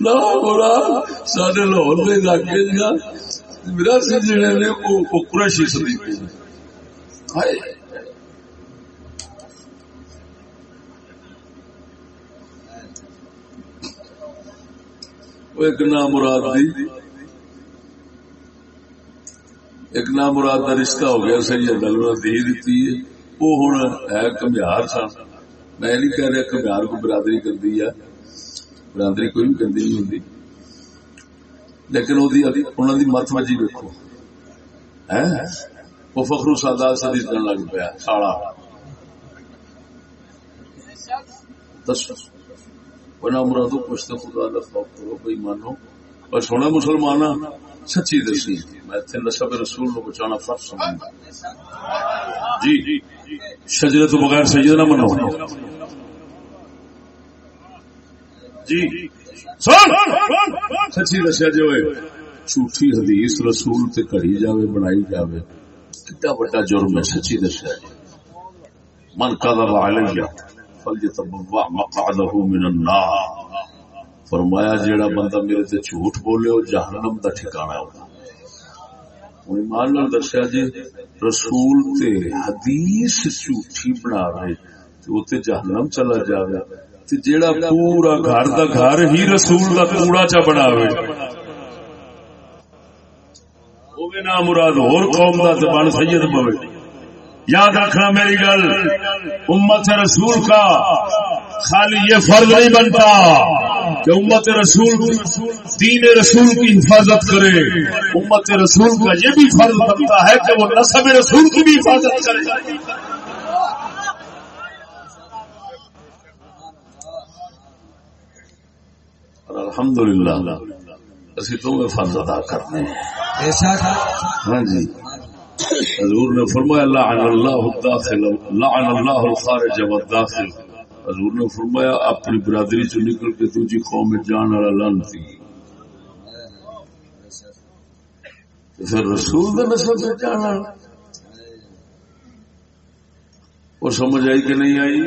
نہ سارے لاہور کے علاقے دیا میرا سی جڑے نے وہ قریشی ہائے۔ وہ ایک نام مراد دی۔ ایک نام مراد کا رشتہ ہو گیا سید اللہ دی دیتی ہے۔ وہ ہوں ہے کمیار سن میں نہیں کہہ رہا کمیار کو برادری کر دی ہے برادری کوئی بھی گندی نہیں ہوتی لیکن انہوں دی مت مجی ویکو وہ فخرو سادات سدی کرنے لگ پیا ساڑا دسو۔ بنا مرادو کچھ تو خدا کا خوف کرو بھائی مانو اور سونا مسلمان سچی دسی۔ میں اتنے نسب رسول نو بچانا فرض سمجھتا جی جی شجرے تو بغیر سید نہ منو جی سچی دسیا جی جو ہے جھوٹھی حدیث رسول تے کڑی جاوے، بنائی جاوے۔ کتنا بڑا جرم ہے، سچی دسیا جی۔ من کذب علیہ فلیتبوا مقعده من النار۔ فرمایا جیڑا بندہ میرے تے جھوٹ بولے وہ جہنم دا ٹھکانہ ہوتا ایمان نال دسیا جی رسول تے حدیث جھوٹھی بنا رہے، تے وہ جہنم چلا جاوے تے جیڑا پورا گھر دا گھر ہی رسول دا کوڑا چا بناوے وہ بھی مراد اور قوم دا تے بن سید بوے۔ یاد رکھنا میری گل، امت رسول کا خالی یہ فرض نہیں بنتا۔ کہ امت رسول دین رسول کی حفاظت کرے۔ امت رسول کا یہ بھی فرض بنتا ہے کہ وہ نصب رسول کی بھی حفاظت کرے۔ الحمد للہ اسی تمہیں فرض ادا کرنے ہیں۔ ہاں جی۔ حضور نے فرمایا لعن اللہ الداخل لعن اللہ الخارج والداخل۔ حضور نے فرمایا، اپنی برادری چ نکل کے دوجی قوم جان والا لانتی پھر رسول دے نسل سے جانا وہ سمجھ آئی کہ نہیں آئی؟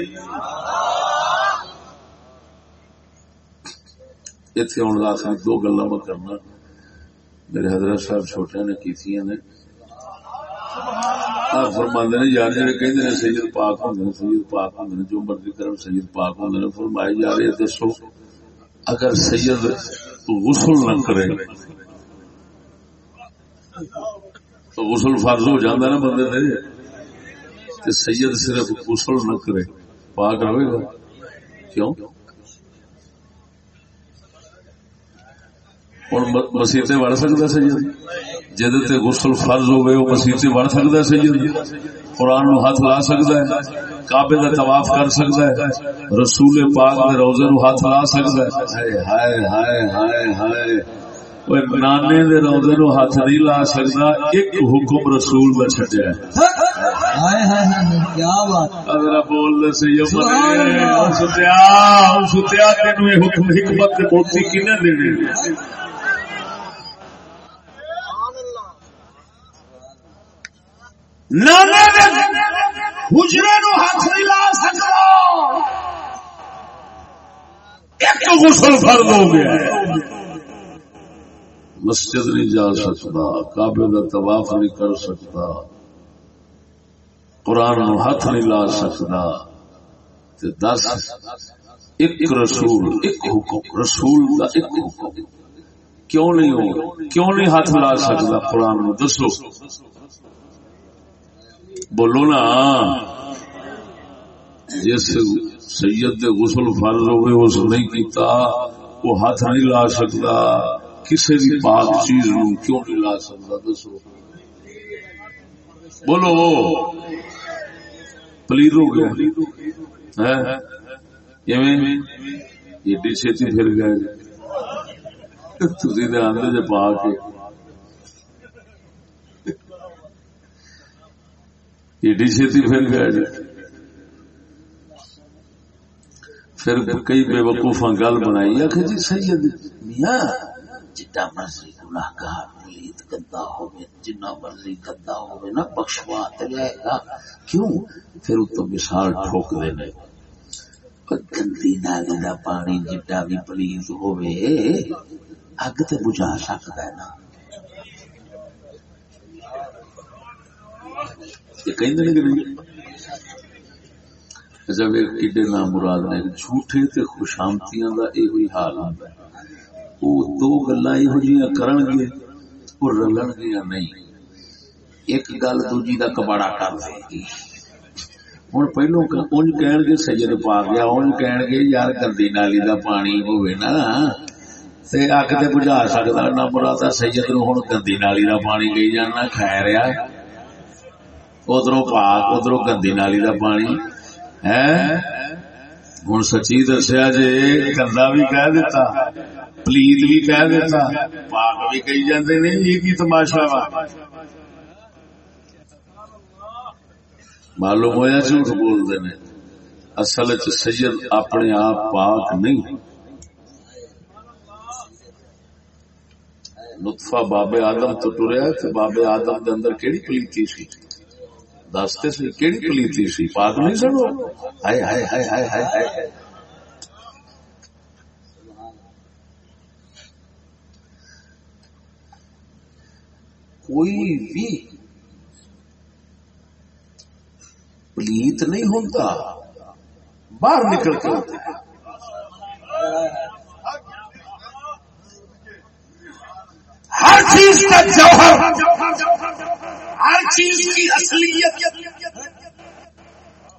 اتنے ہوں آخری دو گلا میں کرنا۔ میرے حضرت صاحب چھوٹے نے کی نے۔ فرماندے نے، یار جڑے کہندے نے، سید پاک ہوندے سید پاک ہوندے جو مرضی سید پاک ہوندے نے یار یہ دسو، اگر سید غسل نہ کرے، تو غسل فرض ہو جاندہ نا بندے دے، کہ سید صرف غسل نہ کرے۔ پاک رہے گا۔ کیوں؟ ہوں مسیطے بڑھ سکتا سید؟ جہد غسل فرض ہو گئے وہ مسیطے بڑھ سکتا سید۔ قرآن نو ہاتھ لا سکتا ہے کعبے کا طواف کر سکتا ہے رسول پاک دے روزے نو ہاتھ لا سکتا ہے۔ ہائے ہائے ہائے ہائے نانے دے روزے نو ہاتھ نہیں لا سکتا ایک حکم رسول کا چڈیا بول دے ستیا ستیا تین حکم حکمت موتی کنے دینے؟ حجرے نو ہاتھ نہیں لا سکتا۔ ایک غسل فرد ہو گیا مسجد نہیں جا سکتا، کعبے کا طواف نہیں کر سکتا۔ قرآن نو ہاتھ نہیں لا سکتا۔ دس، ایک رسول، ایک حکم، رسول کا ایک حکم۔ کیوں نہیں ہو؟ کیوں نہیں ہاتھ لا سکتا؟ قرآن نو دسو۔ بولو نا جس سید دے غسل فرض ہوئے، اس نہیں کیتا، وہ ہاتھ نہیں لا سکتا۔ کسی بھی پاک چیز نو کیوں نہیں لا سکتا؟ دسو۔ بولو۔ پلید ہو گیا ایڈی چھتی پھر گئے۔ تھی آدھے جی پا کے ایڈی چھتی پھر گیا جی۔ پھر کئی بے وقوفا گل بنائی۔ آخ جی سید میاں جا مرضی گناہ گار، پلیت گندا ہوئے جنا مرضی گندا ہوئے نا بخشوا جائے گا۔ کیوں؟ پھر تو مثال ٹھوک دینے۔ گندی نالی کا پانی جڈا بھی پلیت ہوئے اگ تو بجھا سکتا ہے نا۔ جب ایڈے نام مراد نے جھوٹے تے خوشامتیاں دا اے ہوئی حال ہوندا ہے، او دو گلاں ایہو جیاں کرن گے او رلن گے نہیں، ایک گل دوجی دا کباڑا کر دے گی۔ ہن پہلو اونج کہن گے سید پا گیا اونج کہن گے یار گندی نالی دا پانی ہوے نا، تے اگ تے بجھا سکدا نہ مراد سید نو ہن گندی نالی دا پانی لئی جانا خیر ہے۔ ادھر پاک ادھر گندی نالی کا پانی۔ ہے؟ ہوں سچی دسیا جی گندا بھی کہہ دیتا پلیت بھی کہہ دیتا پاک بھی کہی جاندے نہیں یہ کی تماشا وا؟ معلوم ہوا جھوٹ بولتے ہیں اصل سید اپنے آپ پاک نہیں۔ نطفہ بابے آدم تو ٹریا تو بابے آدم دے اندر کیڑی پلیتی سی؟ دستے سی کہڑی پلیتی سی پاک نہیں سنو ہائے ہائے ہائے ہائے ہائے ہائے۔ کوئی بھی پلیت نہیں ہوتا، باہر نکل کے ہوتے ہر چیز کا جوہر۔ ہر چیز کی اصلیت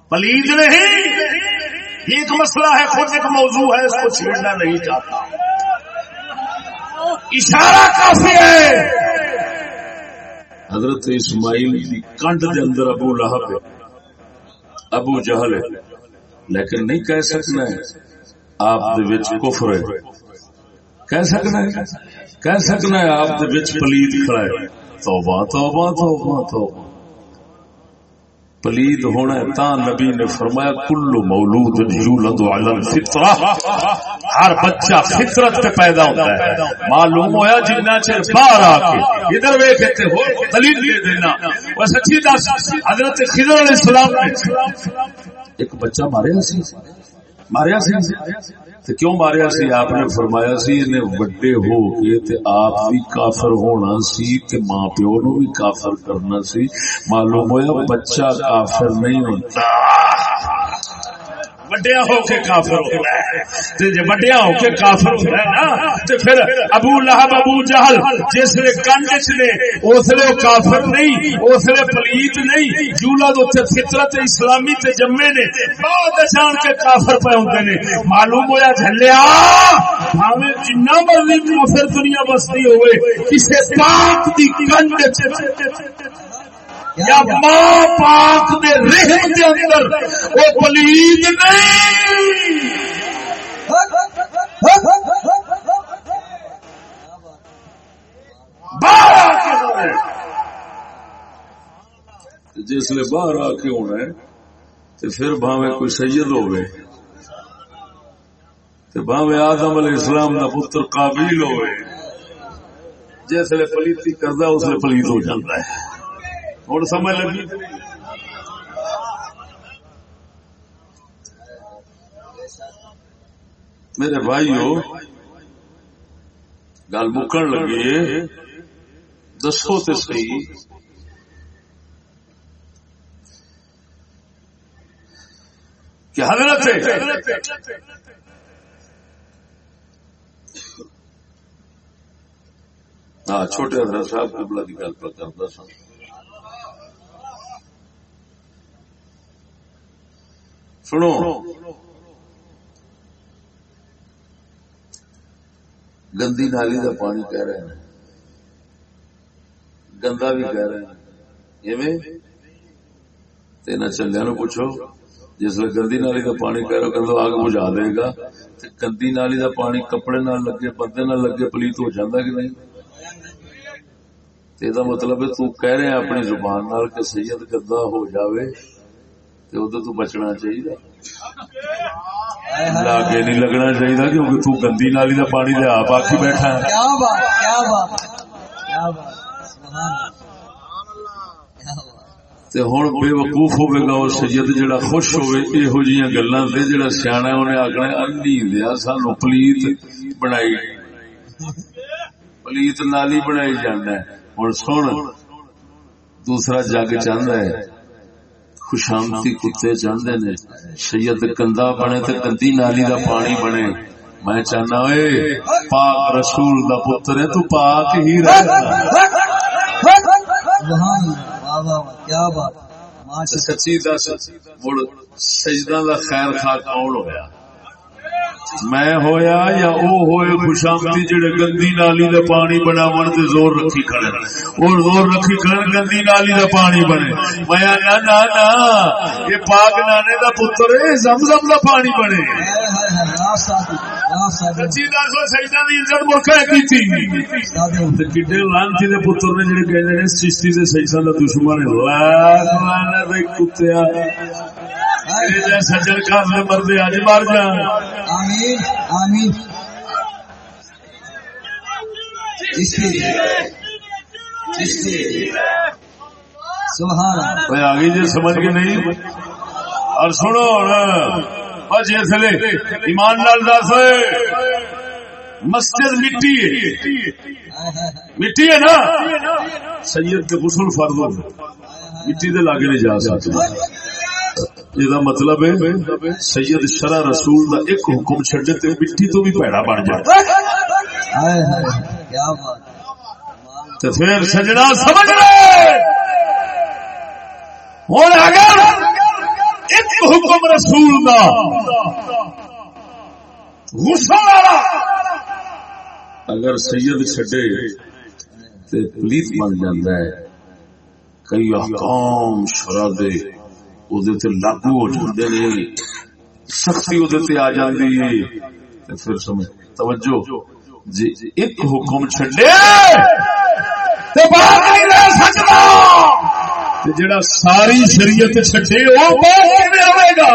پلید نہیں۔ ایک مسئلہ ہے، خود ایک موضوع ہے، اس کو چھیڑنا نہیں چاہتا۔ اشارہ کافی ہے۔ حضرت اسماعیل کی کنڈ کے اندر ابو لہب ابو جہل ہے۔ لیکن نہیں کہہ سکنا ہے، آپ کفر ہے۔ کہہ سکنا ہے۔ کہہ سکنا ہے، آپ پلیت کھڑا ہے۔ توبہ توبہ توبہ توبہ. پلید ہونا تا نبی نے فرمایا، کل مولود یولد علی الفطرہ. ہر بچہ فطرت پہ پیدا ہوتا ہے. معلوم ہویا جنہ چر باہر آ کے ادھر ویکھتے ہو دلیل دے دینا. وہ سچی دس، حضرت خضر علیہ السلام نے ایک بچہ ماریا سی؟ ماریا سی؟ تو کیوں ماریا سی? آپ نے فرمایا سی انہیں وڈے ہو کے تے آپ بھی کافر ہونا سی تے ماں پیو نو بھی کافر کرنا سی۔ معلوم ہوا بچہ کافر نہیں ہوتا۔ وڈیا ہو کے کافر ہوتا ہے جی وڈیا ہو کے کافر ہوتا ہے نا تو پھر ابو لہب ابو جہل جس نے کنڈ چ نے اس لیے کافر نہیں اس لیے پلیت نہیں جولا تو فطرت اسلامی تے جمے نے بعد جان کے کافر پہ ہوتے نے معلوم ہوا جھلیا ہمیں جنہ مرضی کافر دنیا بستی ہوئے کسی پاک دی کنڈ چ یا ماں پاک دے رحم دے اندر وہ پلید نہیں۔ جس لیے باہر آ کے ہونا ہے تو پھر بھاوے کوئی سید ہوئے تو بھاوے آدم علیہ السلام دا پتر قابل ہوئے جس لیے پلیتی کردہ، اس لیے پلید ہو جاتا ہے۔ ہوں سمجھ لگی؟ میرے بھائی گل مکن لگی دسو تو سی کہ حضرت ہاں چھوٹے حضرت صاحب قبلہ کی گل پر کرتا سن۔ سنو۔ گندی نالی کا پانی کہہ رہے ہیں۔ گندا بھی کہہ رہے ہیں۔ چلیا نو پوچھو، جس گندی نالی کا پانی کہہ رہے کہ آگ بجھا دے گا۔ گندی نالی کا پانی کپڑے نہ لگے بندے نہ لگے، پلیت ہو جاتا کہ نہیں؟ یہ مطلب ہے تو کہہ رہے ہیں اپنی زبان نال کہ سید گندا ہو جاوے۔ ادھر تو بچنا چاہیے۔ لاگے نہیں لگنا چاہیے کیونکہ تو گندی نالی کا پانی آپ آخی بیٹھا۔ ہوں بے وقوف ہوئے گا وہ سید جڑا خوش ہوئے یہو جی گلا سے جڑا سیا انہیں آخنا انی دیا سانو پلیت بنائی۔ پلیت نالی بنائی جانا ہوں سن دوسرا جگ چاہتا ہے۔ خوشامتی کتے چاہتے نے۔ سید کندا بنے تو گندی نالی دا پانی بنے۔ میں چاہنا پاک رسول دا پتر ہے تو پاک ہی رہتا۔ سچی دس مڑ سجدہ دا خیر خواہ کون ہوا میں ہویا یا او ہوئے خوشامتی جڑے گندی نالی دا پانی بنا من تے زور رکھی کھڑے اور زور رکھی کھڑے گندی نالی دا پانی بنے۔ میں نا نا نا، یہ پاک نانے دا پتر ہے، زمزم دا پانی بنے۔ سچی دس سجدہ دی عزت ملکہ کی کڈے لانتی دے پتر نے جڑے کہندے نے، چشتی دے سجدہ دا دشمن ہے۔ لاکھ لانے دے سجن مار جا۔ آمین آمین۔ آگے جی سمجھ کے نہیں۔ اور سنو ایمان لال دس مسجد مٹی مٹی ہے نا؟ سید کے غسل فرض مٹی دے لاگے نہیں جا سکتے۔ یہ مطلب ہے سید شرح رسول دا ایک حکم چڈے تو مٹی تو بھی پیڑا بن جائے پھر سجنا سمجھ اگر ایک حکم رسول دا غسل اگر سید چڈے تو پلیت بن جاتا ہے کئی احکام شرح دے لاگو ہو جاتے نے سختی آ جاتی ہے پھر سمجھ توجہ جی ایک حکم چڈے جڑا ساری شریعت چڈے وہ گا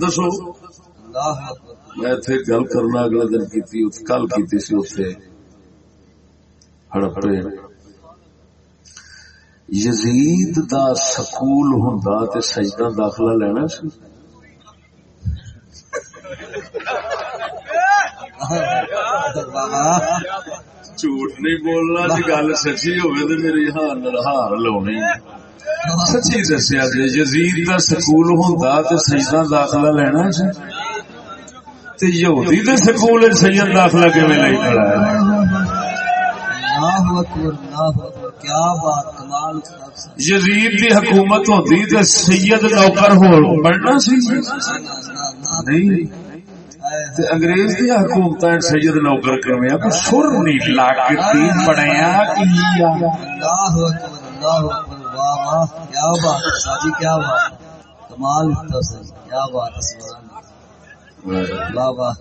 دسو میں گل کرنا اگلے دن کی کل کی ہڑپے یزید دا سکول ہوندا تے سجدہ داخلہ لینا سی جھوٹ نہیں بولنا جی گل سچی ہوئے تو میری ہار ہار لونی سچی دسیا جی یزید دا سکول ہوندا تے سجدہ داخلہ لینا سی تے یہودی دے سکول سید داخلہ کیویں لئی کھڑا ہے اللہ اکبر اللہ اکبر کیا بات کمال یزید دی حکومت ہوندی تے سید نوکر ہو بننا سی۔ نہیں۔ تے انگریز دی حکومت سید نوکر کرنے کو سر نہیں لگتی بڑیا کیا اللہ اکبر اللہ اکبر واہ واہ کیا بات ساجی کیا بات۔ کمال کیا بات سبحان اللہ واہ واہ۔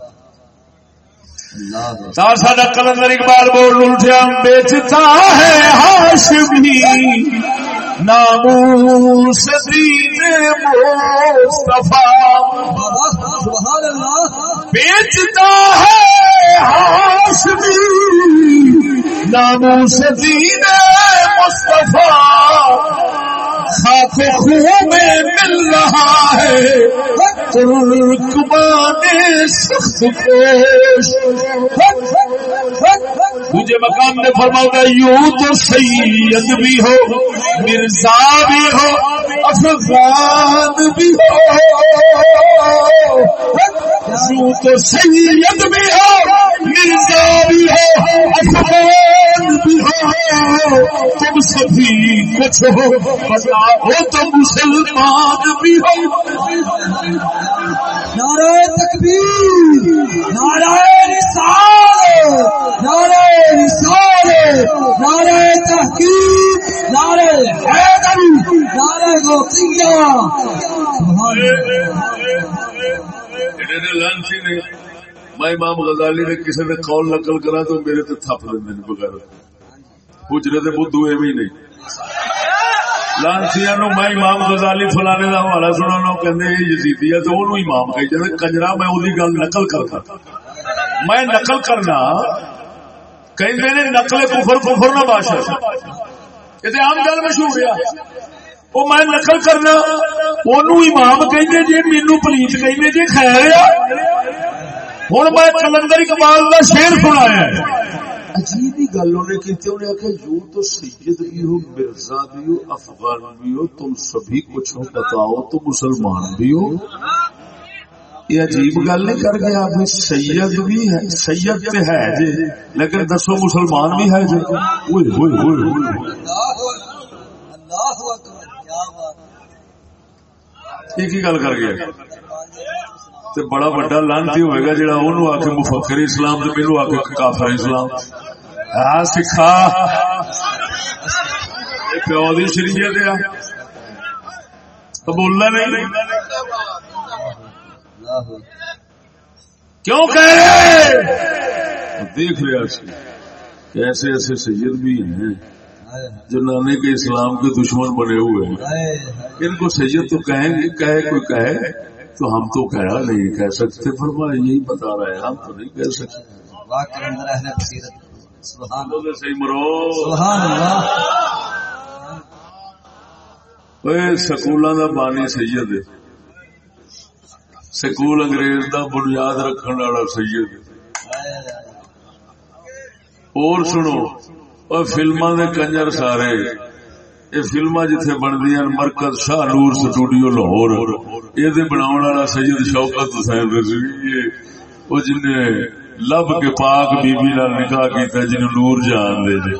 ساڈا کلندر اقبال بول اٹھیا بیچتا ہے ہاشمی مصطفیٰ۔ سبحان اللہ۔ بیچتا ہے ہاشمی ناموس دین مصطفیٰ۔ خاک خون میں مل رہا ہے۔ ترکمان سخت مجھے مقام نے فرمایا یوں تو سید بھی ہو، مرزا بھی ہو، افغان بھی ہو۔ یوں تو سید بھی ہو مرزا بھی ہو افغان بھی ہو تم سبھی کچھ ہو بتاؤ تو مسلمان بھی ہو نعرہ تکبیر نعرہ رسال نعرہ رسال نعرہ تحقیق، نعرہ حیدر نعرہ غوثیہ۔ سبحان اللہ لانسی نے میں امام غزالی نے کسی نے قول نقل کرا تو میرے تے تھپ دیں بغیر۔ حجرے دے بدھو ایویں نہیں۔ لانسیا نو میں امام غزالی فلانے کا حوالہ سنا کہ یزیدی ہے تو انہوں امام کہی جائے کنجرا، میں وہی گل نقل کرتا۔ میں نقل کرنا کہیں نے نقل کفر کفر نہ باشا یہ عام گل مشہور ہے۔ وہ میں نقل کرنا انہوں امام کہیں جی مینو پلیت کہیں جی خیر آ ہوں میں کلندر اقبال کا شیر سنایا عجیب ہی گل انہیں کی انہیں آخیا یوں تو سید بھی ہو، مرزا بھی ہو، افغان بھی ہو، تم سبھی کچھ ہو، بتاؤ تو مسلمان بھی ہو۔ یہ عجیب گل نہیں کر گیا آپ سید بھی ہے، سید تے ہے جی لیکن دسو مسلمان بھی ہے جی ہوئے ہوئے ہوئے ہوئے اللہ اکبر کیا بات یہ کی گل کر گیا تے بڑا بڑا لانتی ہوئے گا جڑا اونوں آ کے مفکر اسلام تے مینوں آ کے کافر اسلام ہاں سکھا پیو دی شریعت ہے بولنا نہیں کیوں کہہ رہے دیکھ رہا سی ایسے ایسے سید بھی ہیں جو نانے کے اسلام کے دشمن بنے ہوئے ہیں۔ ان کو سید تو کہیں گے کہے کوئی کہے تو ہم تو کہا نہیں کہہ سکتے۔ فرما یہی بتا رہے ہیں ہم تو نہیں کہہ سکتے۔ صحیح مرو۔ سبحان اللہ۔ سکولوں کا بانی سید ہے۔ سکول انگریز دا بنیاد رکھنے والا سید ہے۔ اور سنو اور فلما دے کنجر سارے۔ یہ فلما جتھے بندیاں مرکز شاہ نور سٹوڈیو لاہور۔ یہ بناؤ والا سید شوکت حسین رضوی وہ جن لب کے پاک بی بی نال نکاح کیتا جن نور جان دے جے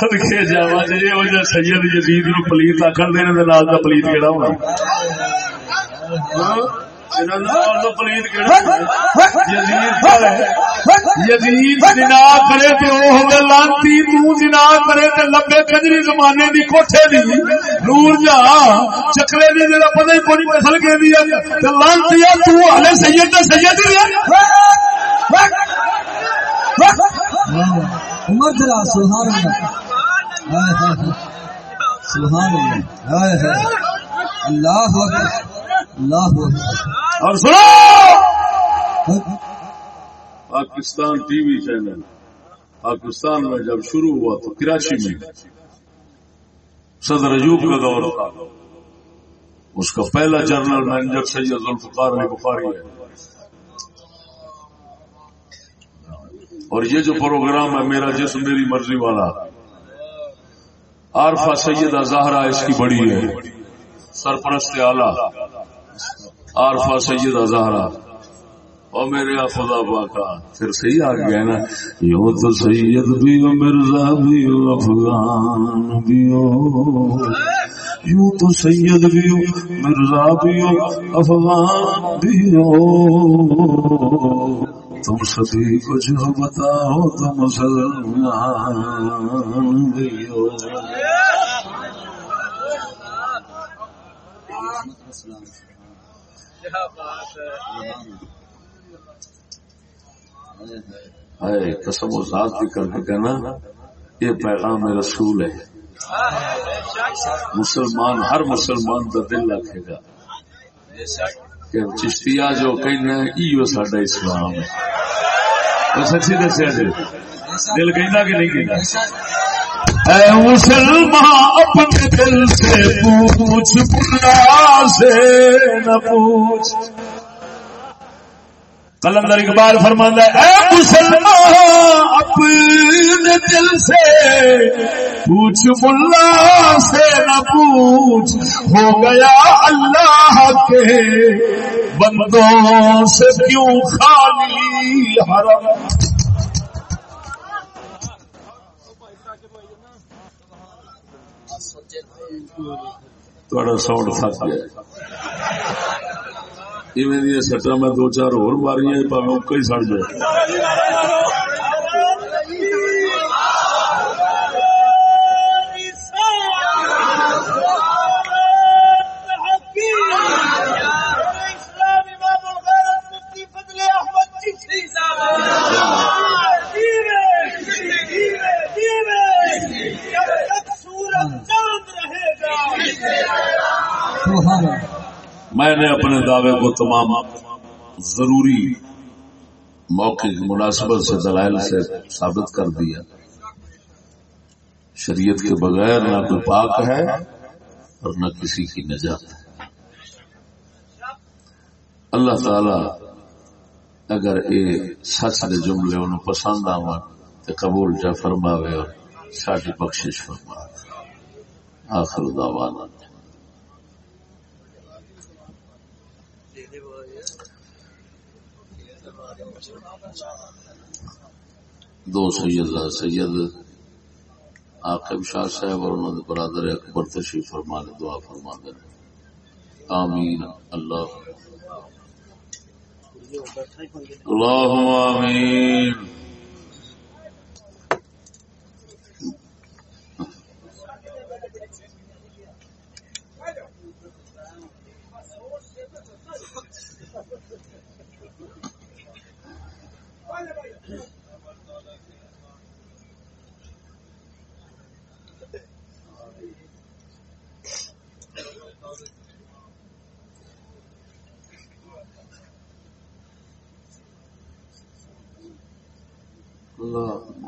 صدقے جاواں جے یہ وجہ سید یزید نو پلیت آکھن دے نال دا پلیت کیڑا ہونا؟ ہاں؟ ہاں یزید جنا کرے تے او ہوے لانتی تو جنا کرے تے لبے کنجری زمانے دی کوٹھے دی نور جا چکرے جڑا پتہ ہی کوئی نسل کے دی ہے تے لانتی تو ہلے سید تے سید ہی ہے عمر ذرا سبحان اللہ۔ سبحان اکبر اور سنو! Pakistan TV channel. پاکستان میں جب شروع ہوا تو کراچی میں۔ صدر ایوب کا دور تھا۔ اس کا پہلا جنرل مینیجر سید الفقار علی بخاری ہے۔ اور یہ جو پروگرام ہے، میرا جسم میری مرضی والا۔ عارفہ سیدہ زہرا اس کی بڑی ہے۔ سرپرست اعلی۔ عارفہ سیدہ زہرا۔ اور میرے خدا پاکا، پھر صحیح آ گیا نا؟ یوں تو سید بھی ہو مرزا بھی ہو افغان بھی ہو۔ یوں تو سید بھی ہو مرزا بھی ہو افغان بھی ہو۔ تم سبھی کچھ بتاؤ تو مسلمان بھی ہو۔ قسم و ذات بھی کر کے کہنا یہ پیغام رسول ہے مسلمان ہر مسلمان کا دل رکھے گا کہ چشتیا جو کہنا ایو ساڈا اسلام ہے سچی دسیا جی دل کہنا کہ نہیں کہنا اے مسلمان اپنے دل سے پوچھ پلا سے نہ پوچھ کلندر اقبال فرماندہ اے مسلمان اپنے دل سے پوچھ ملا سے نہ پوچھ ہو گیا اللہ کے بندوں سے کیوں خالی حرم؟ تھوڑا ساؤنڈ پھنس گیا سٹا میں دو چار ہو ماری کئی سڑ جائے میں نے اپنے دعوے کو تمام ضروری موقع کی مناسبت سے دلائل سے ثابت کر دیا۔ شریعت کے بغیر نہ کوئی پاک ہے اور نہ کسی کی نجات ہے۔ اللہ تعالی اگر یہ سچ کے جملے انہوں پسند آو تو قبول جا فرماوے اور ساری بخش فرما آخر دعوانا۔ دو سید سید عاقب شاہ صاحب اور انہوں نے برادر اکبر تشریف فرما دے دعا فرما دے آمین۔ اللہ۔ اللہم آمین۔ love.